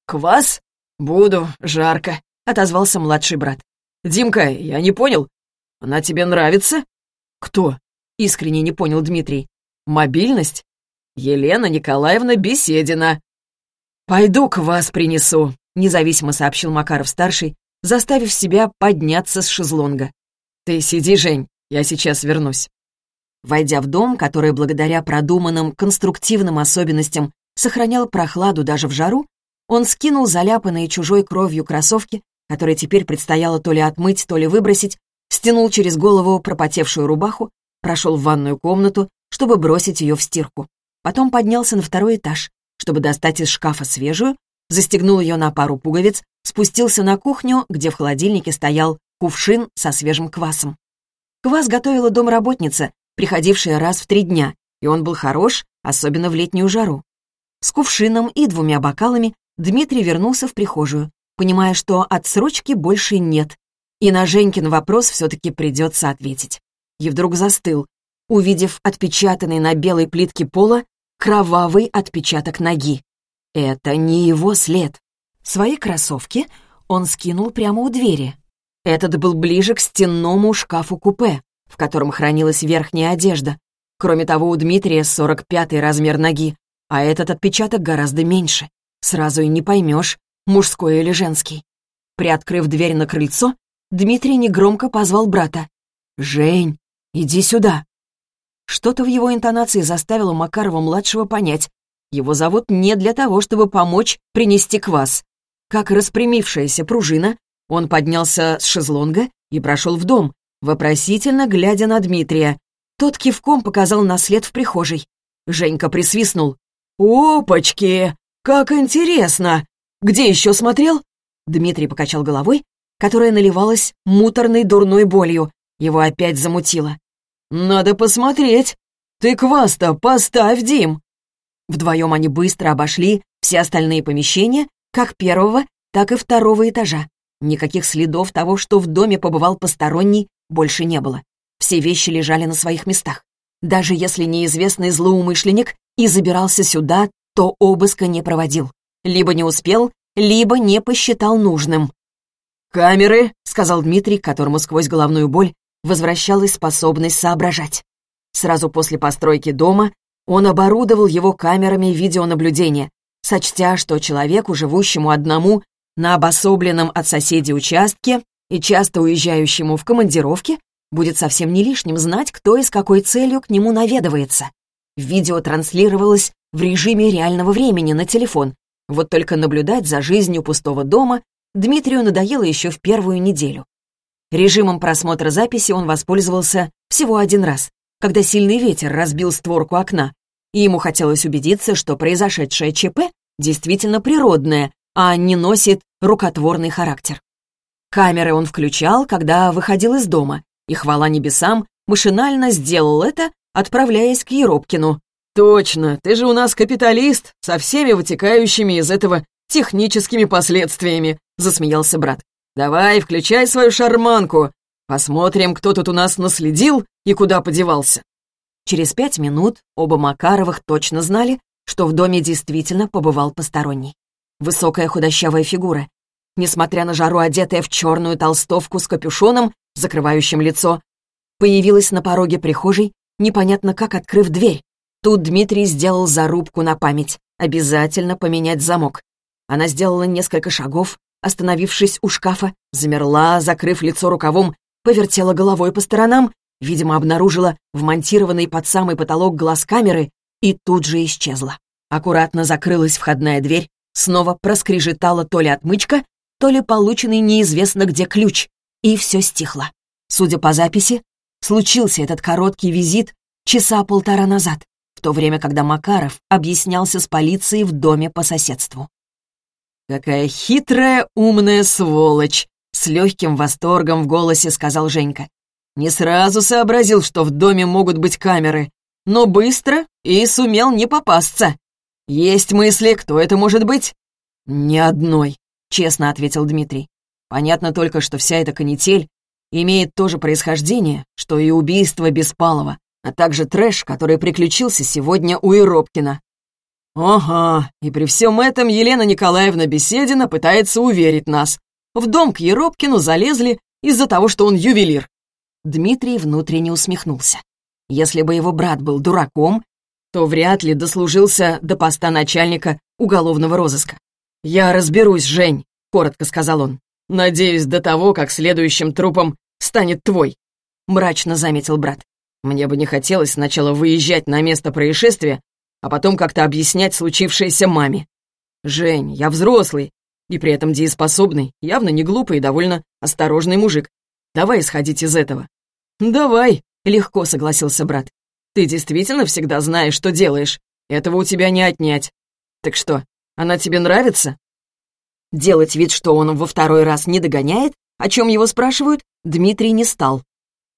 «Квас? Буду, жарко», — отозвался младший брат. «Димка, я не понял. Она тебе нравится?» «Кто?» — искренне не понял Дмитрий. Мобильность? Елена Николаевна Беседина. «Пойду к вас принесу», — независимо сообщил Макаров-старший, заставив себя подняться с шезлонга. «Ты сиди, Жень, я сейчас вернусь». Войдя в дом, который благодаря продуманным конструктивным особенностям сохранял прохладу даже в жару, он скинул заляпанные чужой кровью кроссовки, которые теперь предстояло то ли отмыть, то ли выбросить, стянул через голову пропотевшую рубаху, прошел в ванную комнату, чтобы бросить ее в стирку. Потом поднялся на второй этаж, чтобы достать из шкафа свежую, застегнул ее на пару пуговиц, спустился на кухню, где в холодильнике стоял кувшин со свежим квасом. Квас готовила домработница, приходившая раз в три дня, и он был хорош, особенно в летнюю жару. С кувшином и двумя бокалами Дмитрий вернулся в прихожую, понимая, что отсрочки больше нет, и на Женькин вопрос все-таки придется ответить. И вдруг застыл, увидев отпечатанный на белой плитке пола кровавый отпечаток ноги. Это не его след. Свои кроссовки он скинул прямо у двери. Этот был ближе к стенному шкафу-купе, в котором хранилась верхняя одежда. Кроме того, у Дмитрия 45-й размер ноги, а этот отпечаток гораздо меньше. Сразу и не поймешь, мужской или женский. Приоткрыв дверь на крыльцо, Дмитрий негромко позвал брата. «Жень, иди сюда!» Что-то в его интонации заставило Макарова-младшего понять. Его зовут не для того, чтобы помочь принести квас. Как распрямившаяся пружина, он поднялся с шезлонга и прошел в дом, вопросительно глядя на Дмитрия. Тот кивком показал на след в прихожей. Женька присвистнул. «Опачки! Как интересно! Где еще смотрел?» Дмитрий покачал головой, которая наливалась муторной дурной болью. Его опять замутило. «Надо посмотреть! Ты квас-то поставь, Дим!» Вдвоем они быстро обошли все остальные помещения, как первого, так и второго этажа. Никаких следов того, что в доме побывал посторонний, больше не было. Все вещи лежали на своих местах. Даже если неизвестный злоумышленник и забирался сюда, то обыска не проводил. Либо не успел, либо не посчитал нужным. «Камеры», — сказал Дмитрий, которому сквозь головную боль возвращалась способность соображать. Сразу после постройки дома он оборудовал его камерами видеонаблюдения, сочтя, что человеку, живущему одному на обособленном от соседей участке и часто уезжающему в командировке, будет совсем не лишним знать, кто и с какой целью к нему наведывается. Видео транслировалось в режиме реального времени на телефон. Вот только наблюдать за жизнью пустого дома Дмитрию надоело еще в первую неделю. Режимом просмотра записи он воспользовался всего один раз, когда сильный ветер разбил створку окна, и ему хотелось убедиться, что произошедшее ЧП действительно природное, а не носит рукотворный характер. Камеры он включал, когда выходил из дома, и, хвала небесам, машинально сделал это, отправляясь к Еропкину. «Точно, ты же у нас капиталист, со всеми вытекающими из этого техническими последствиями», — засмеялся брат. «Давай, включай свою шарманку. Посмотрим, кто тут у нас наследил и куда подевался». Через пять минут оба Макаровых точно знали, что в доме действительно побывал посторонний. Высокая худощавая фигура, несмотря на жару одетая в черную толстовку с капюшоном, закрывающим лицо, появилась на пороге прихожей, непонятно как открыв дверь. Тут Дмитрий сделал зарубку на память. Обязательно поменять замок. Она сделала несколько шагов, остановившись у шкафа, замерла, закрыв лицо рукавом, повертела головой по сторонам, видимо, обнаружила вмонтированный под самый потолок глаз камеры и тут же исчезла. Аккуратно закрылась входная дверь, снова проскрежетала то ли отмычка, то ли полученный неизвестно где ключ, и все стихло. Судя по записи, случился этот короткий визит часа полтора назад, в то время, когда Макаров объяснялся с полицией в доме по соседству. «Какая хитрая, умная сволочь!» С легким восторгом в голосе сказал Женька. Не сразу сообразил, что в доме могут быть камеры, но быстро и сумел не попасться. Есть мысли, кто это может быть? Ни одной, честно ответил Дмитрий. Понятно только, что вся эта канитель имеет то же происхождение, что и убийство Беспалова, а также трэш, который приключился сегодня у Иробкина. «Ага, и при всем этом Елена Николаевна Беседина пытается уверить нас. В дом к Еропкину залезли из-за того, что он ювелир». Дмитрий внутренне усмехнулся. Если бы его брат был дураком, то вряд ли дослужился до поста начальника уголовного розыска. «Я разберусь, Жень», — коротко сказал он. «Надеюсь, до того, как следующим трупом станет твой», — мрачно заметил брат. «Мне бы не хотелось сначала выезжать на место происшествия, а потом как-то объяснять случившееся маме. Жень, я взрослый, и при этом дееспособный, явно не глупый и довольно осторожный мужик. Давай исходить из этого». «Давай», — легко согласился брат. «Ты действительно всегда знаешь, что делаешь. Этого у тебя не отнять. Так что, она тебе нравится?» Делать вид, что он во второй раз не догоняет, о чем его спрашивают, Дмитрий не стал.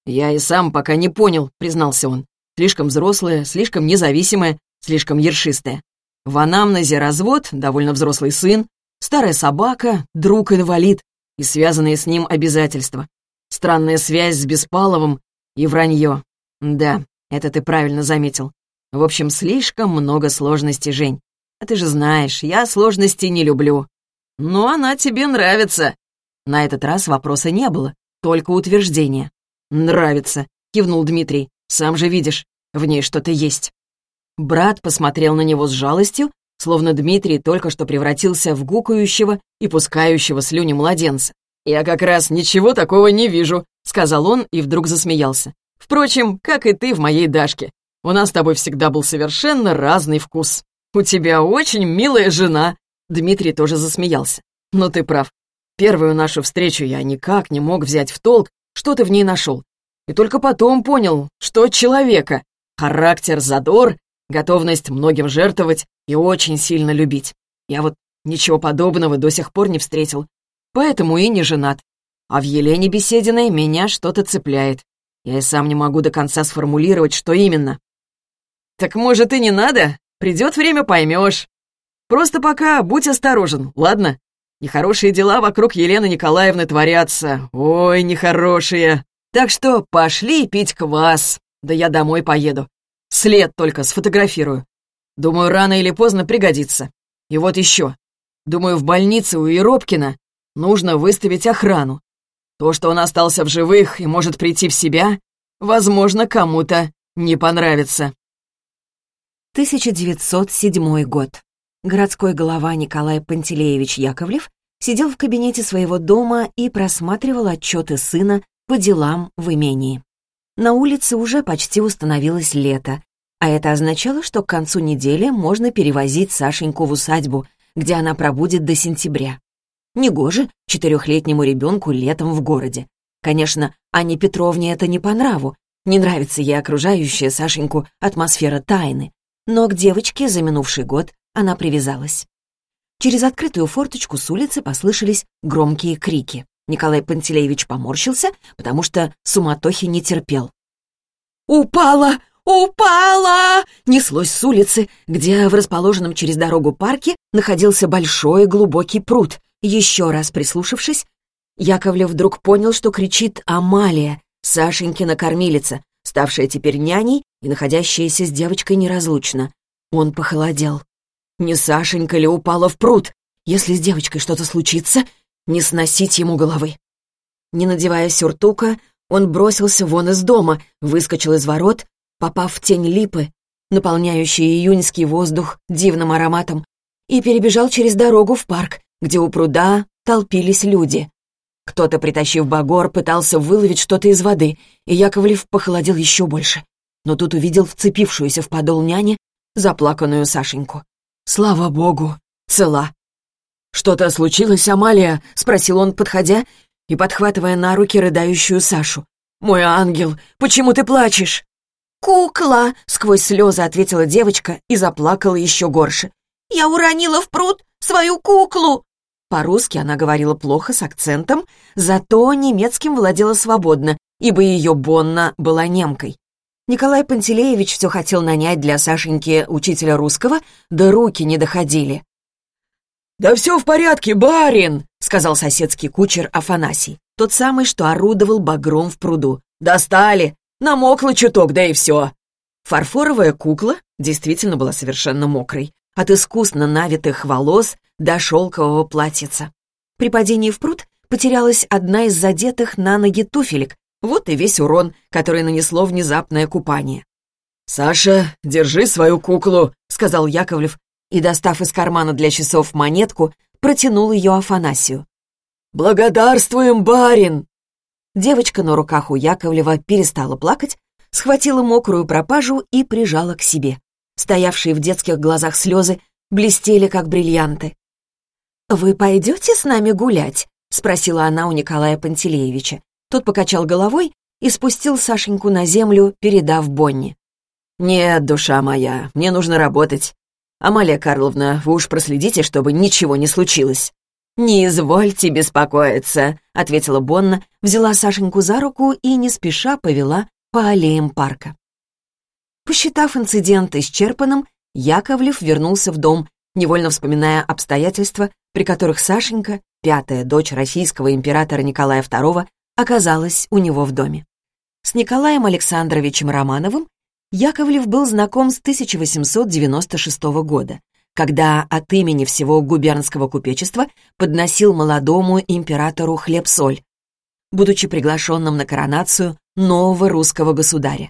«Я и сам пока не понял», — признался он. «Слишком взрослая, слишком независимая, слишком ершистая. В анамнезе развод, довольно взрослый сын, старая собака, друг-инвалид и связанные с ним обязательства. Странная связь с Беспаловым и вранье. Да, это ты правильно заметил. В общем, слишком много сложностей, Жень. А ты же знаешь, я сложности не люблю. Но она тебе нравится. На этот раз вопроса не было, только утверждение. «Нравится», — кивнул Дмитрий. «Сам же видишь, в ней что-то есть». Брат посмотрел на него с жалостью, словно Дмитрий только что превратился в гукающего и пускающего слюни младенца. «Я как раз ничего такого не вижу», — сказал он и вдруг засмеялся. «Впрочем, как и ты в моей Дашке. У нас с тобой всегда был совершенно разный вкус. У тебя очень милая жена». Дмитрий тоже засмеялся. «Но ты прав. Первую нашу встречу я никак не мог взять в толк, что ты в ней нашел. И только потом понял, что человека. Характер, задор, готовность многим жертвовать и очень сильно любить. Я вот ничего подобного до сих пор не встретил. Поэтому и не женат. А в Елене Бесединой меня что-то цепляет. Я и сам не могу до конца сформулировать, что именно. «Так, может, и не надо? Придет время, поймешь. Просто пока будь осторожен, ладно? Нехорошие дела вокруг Елены Николаевны творятся. Ой, нехорошие. Так что пошли пить квас. Да я домой поеду. След только сфотографирую. Думаю, рано или поздно пригодится. И вот еще. Думаю, в больнице у Еропкина нужно выставить охрану. То, что он остался в живых и может прийти в себя, возможно, кому-то не понравится. 1907 год. Городской голова Николай Пантелеевич Яковлев сидел в кабинете своего дома и просматривал отчеты сына по делам в имении. На улице уже почти установилось лето, а это означало, что к концу недели можно перевозить Сашеньку в усадьбу, где она пробудет до сентября. Негоже четырехлетнему ребенку летом в городе. Конечно, Анне Петровне это не по нраву, не нравится ей окружающая Сашеньку атмосфера тайны, но к девочке за минувший год она привязалась. Через открытую форточку с улицы послышались громкие крики. Николай Пантелеевич поморщился, потому что суматохи не терпел. «Упала! Упала!» Неслось с улицы, где в расположенном через дорогу парке находился большой глубокий пруд. Еще раз прислушавшись, Яковлев вдруг понял, что кричит Амалия, Сашенькина кормилица, ставшая теперь няней и находящаяся с девочкой неразлучно. Он похолодел. Не Сашенька ли упала в пруд? Если с девочкой что-то случится, не сносить ему головы. Не надевая сюртука, он бросился вон из дома, выскочил из ворот, попав в тень липы, наполняющей июньский воздух дивным ароматом, и перебежал через дорогу в парк, где у пруда толпились люди. Кто-то, притащив багор, пытался выловить что-то из воды, и Яковлев похолодел еще больше. Но тут увидел вцепившуюся в подол няни заплаканную Сашеньку. Слава богу, цела. «Что-то случилось, Амалия?» — спросил он, подходя и подхватывая на руки рыдающую Сашу. «Мой ангел, почему ты плачешь?» «Кукла!» — сквозь слезы ответила девочка и заплакала еще горше. «Я уронила в пруд свою куклу!» По-русски она говорила плохо, с акцентом, зато немецким владела свободно, ибо ее Бонна была немкой. Николай Пантелеевич все хотел нанять для Сашеньки учителя русского, да руки не доходили. «Да все в порядке, барин!» — сказал соседский кучер Афанасий, тот самый, что орудовал багром в пруду. «Достали! Намокла чуток, да и все!» Фарфоровая кукла действительно была совершенно мокрой, от искусно навитых волос до шелкового платьица. При падении в пруд потерялась одна из задетых на ноги туфелек, вот и весь урон, который нанесло внезапное купание. «Саша, держи свою куклу», — сказал Яковлев, и, достав из кармана для часов монетку, протянул ее Афанасию. «Благодарствуем, барин!» Девочка на руках у Яковлева перестала плакать, схватила мокрую пропажу и прижала к себе. Стоявшие в детских глазах слезы блестели, как бриллианты. «Вы пойдете с нами гулять?» — спросила она у Николая Пантелеевича. Тот покачал головой и спустил Сашеньку на землю, передав Бонни. «Нет, душа моя, мне нужно работать. «Амалия Карловна, вы уж проследите, чтобы ничего не случилось». «Не извольте беспокоиться», — ответила Бонна, взяла Сашеньку за руку и не спеша повела по аллеям парка. Посчитав инцидент исчерпанным, Яковлев вернулся в дом, невольно вспоминая обстоятельства, при которых Сашенька, пятая дочь российского императора Николая II, оказалась у него в доме. С Николаем Александровичем Романовым Яковлев был знаком с 1896 года, когда от имени всего губернского купечества подносил молодому императору хлеб-соль, будучи приглашенным на коронацию нового русского государя.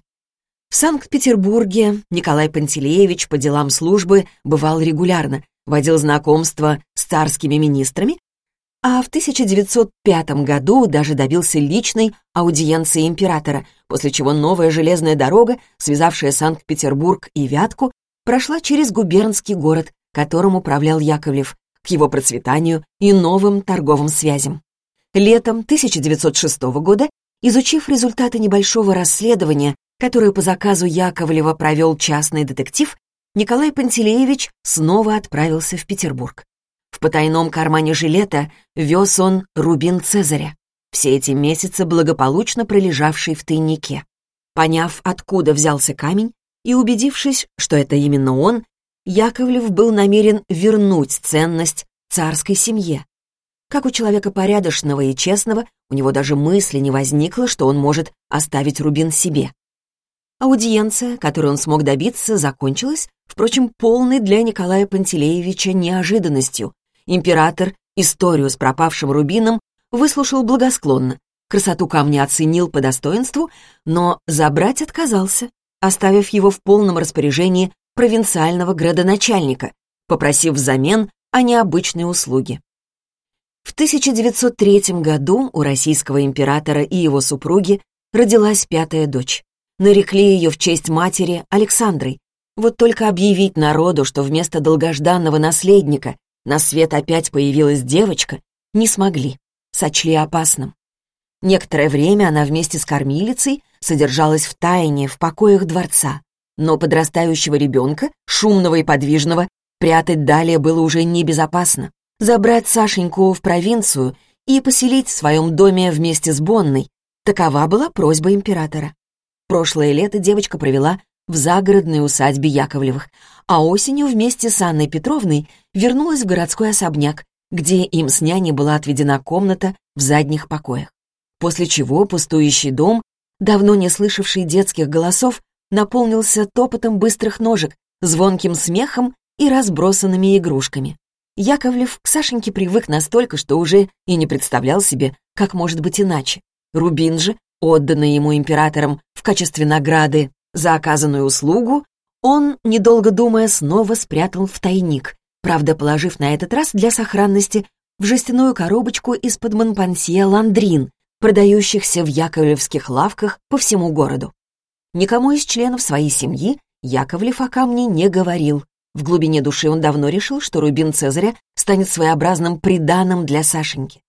В Санкт-Петербурге Николай Пантелеевич по делам службы бывал регулярно, водил знакомства с царскими министрами, а в 1905 году даже добился личной аудиенции императора, после чего новая железная дорога, связавшая Санкт-Петербург и Вятку, прошла через губернский город, которым управлял Яковлев, к его процветанию и новым торговым связям. Летом 1906 года, изучив результаты небольшого расследования, которое по заказу Яковлева провел частный детектив, Николай Пантелеевич снова отправился в Петербург. В потайном кармане жилета вез он рубин Цезаря, все эти месяцы благополучно пролежавший в тайнике. Поняв, откуда взялся камень, и убедившись, что это именно он, Яковлев был намерен вернуть ценность царской семье, как у человека порядочного и честного, у него даже мысли не возникло, что он может оставить рубин себе. Аудиенция, которую он смог добиться, закончилась, впрочем, полной для Николая Пантелеевича неожиданностью. Император историю с пропавшим рубином выслушал благосклонно, красоту камня оценил по достоинству, но забрать отказался, оставив его в полном распоряжении провинциального градоначальника, попросив взамен о необычной услуге. В 1903 году у российского императора и его супруги родилась пятая дочь. Нарекли ее в честь матери Александрой. Вот только объявить народу, что вместо долгожданного наследника на свет опять появилась девочка, не смогли, сочли опасным. Некоторое время она вместе с кормилицей содержалась в тайне в покоях дворца, но подрастающего ребенка, шумного и подвижного, прятать далее было уже небезопасно забрать Сашеньку в провинцию и поселить в своем доме вместе с Бонной. Такова была просьба императора. Прошлое лето девочка провела в загородной усадьбе Яковлевых, а осенью вместе с Анной Петровной вернулась в городской особняк, где им с няней была отведена комната в задних покоях. После чего пустующий дом, давно не слышавший детских голосов, наполнился топотом быстрых ножек, звонким смехом и разбросанными игрушками. Яковлев к Сашеньке привык настолько, что уже и не представлял себе, как может быть иначе. Рубин же, отданный ему императором в качестве награды за оказанную услугу, он, недолго думая, снова спрятал в тайник, правда, положив на этот раз для сохранности в жестяную коробочку из-под Монпансье ландрин, продающихся в яковлевских лавках по всему городу. Никому из членов своей семьи Яковлев о камне не говорил, в глубине души он давно решил, что рубин Цезаря станет своеобразным приданым для Сашеньки.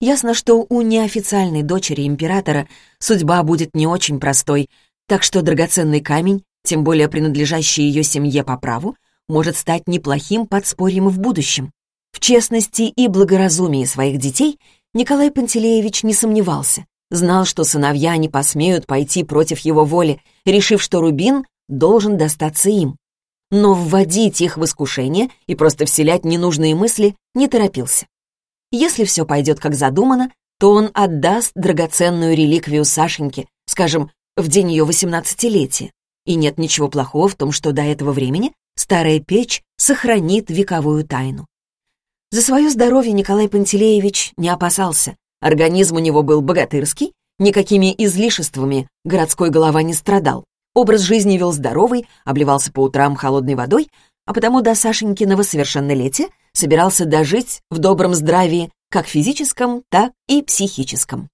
Ясно, что у неофициальной дочери императора судьба будет не очень простой, так что драгоценный камень, тем более принадлежащий ее семье по праву, может стать неплохим подспорьем в будущем. В честности и благоразумии своих детей Николай Пантелеевич не сомневался, знал, что сыновья не посмеют пойти против его воли, решив, что Рубин должен достаться им но вводить их в искушение и просто вселять ненужные мысли не торопился. Если все пойдет как задумано, то он отдаст драгоценную реликвию Сашеньке, скажем, в день ее восемнадцатилетия. И нет ничего плохого в том, что до этого времени старая печь сохранит вековую тайну. За свое здоровье Николай Пантелеевич не опасался. Организм у него был богатырский, никакими излишествами городской голова не страдал. Образ жизни вел здоровый, обливался по утрам холодной водой, а потому до Сашенькиного совершеннолетия собирался дожить в добром здравии, как физическом, так и психическом.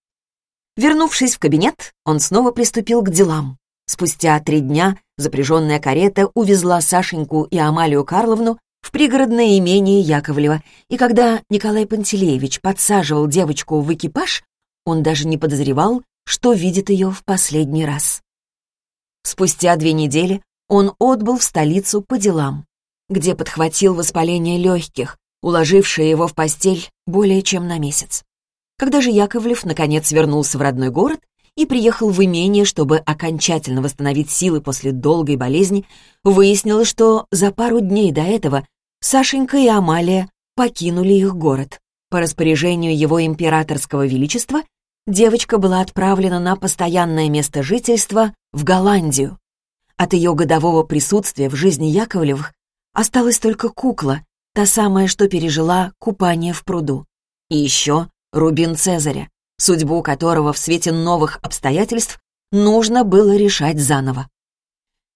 Вернувшись в кабинет, он снова приступил к делам. Спустя три дня запряженная карета увезла Сашеньку и Амалию Карловну в пригородное имение Яковлева, и когда Николай Пантелеевич подсаживал девочку в экипаж, он даже не подозревал, что видит ее в последний раз. Спустя две недели он отбыл в столицу по делам, где подхватил воспаление легких, уложившее его в постель более чем на месяц. Когда же Яковлев наконец вернулся в родной город, и приехал в имение, чтобы окончательно восстановить силы после долгой болезни, выяснилось, что за пару дней до этого Сашенька и Амалия покинули их город. По распоряжению его императорского величества девочка была отправлена на постоянное место жительства в Голландию. От ее годового присутствия в жизни Яковлевых осталась только кукла, та самая, что пережила купание в пруду. И еще Рубин Цезаря, судьбу которого в свете новых обстоятельств нужно было решать заново.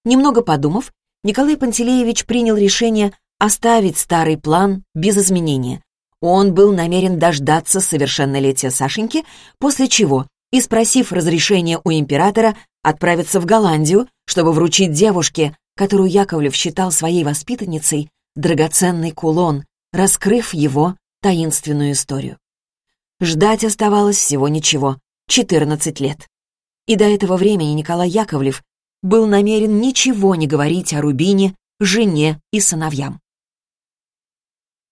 Немного подумав, Николай Пантелеевич принял решение оставить старый план без изменения. Он был намерен дождаться совершеннолетия Сашеньки, после чего, и спросив разрешения у императора, отправиться в Голландию, чтобы вручить девушке, которую Яковлев считал своей воспитанницей, драгоценный кулон, раскрыв его таинственную историю. Ждать оставалось всего ничего — 14 лет. И до этого времени Николай Яковлев был намерен ничего не говорить о Рубине, жене и сыновьям.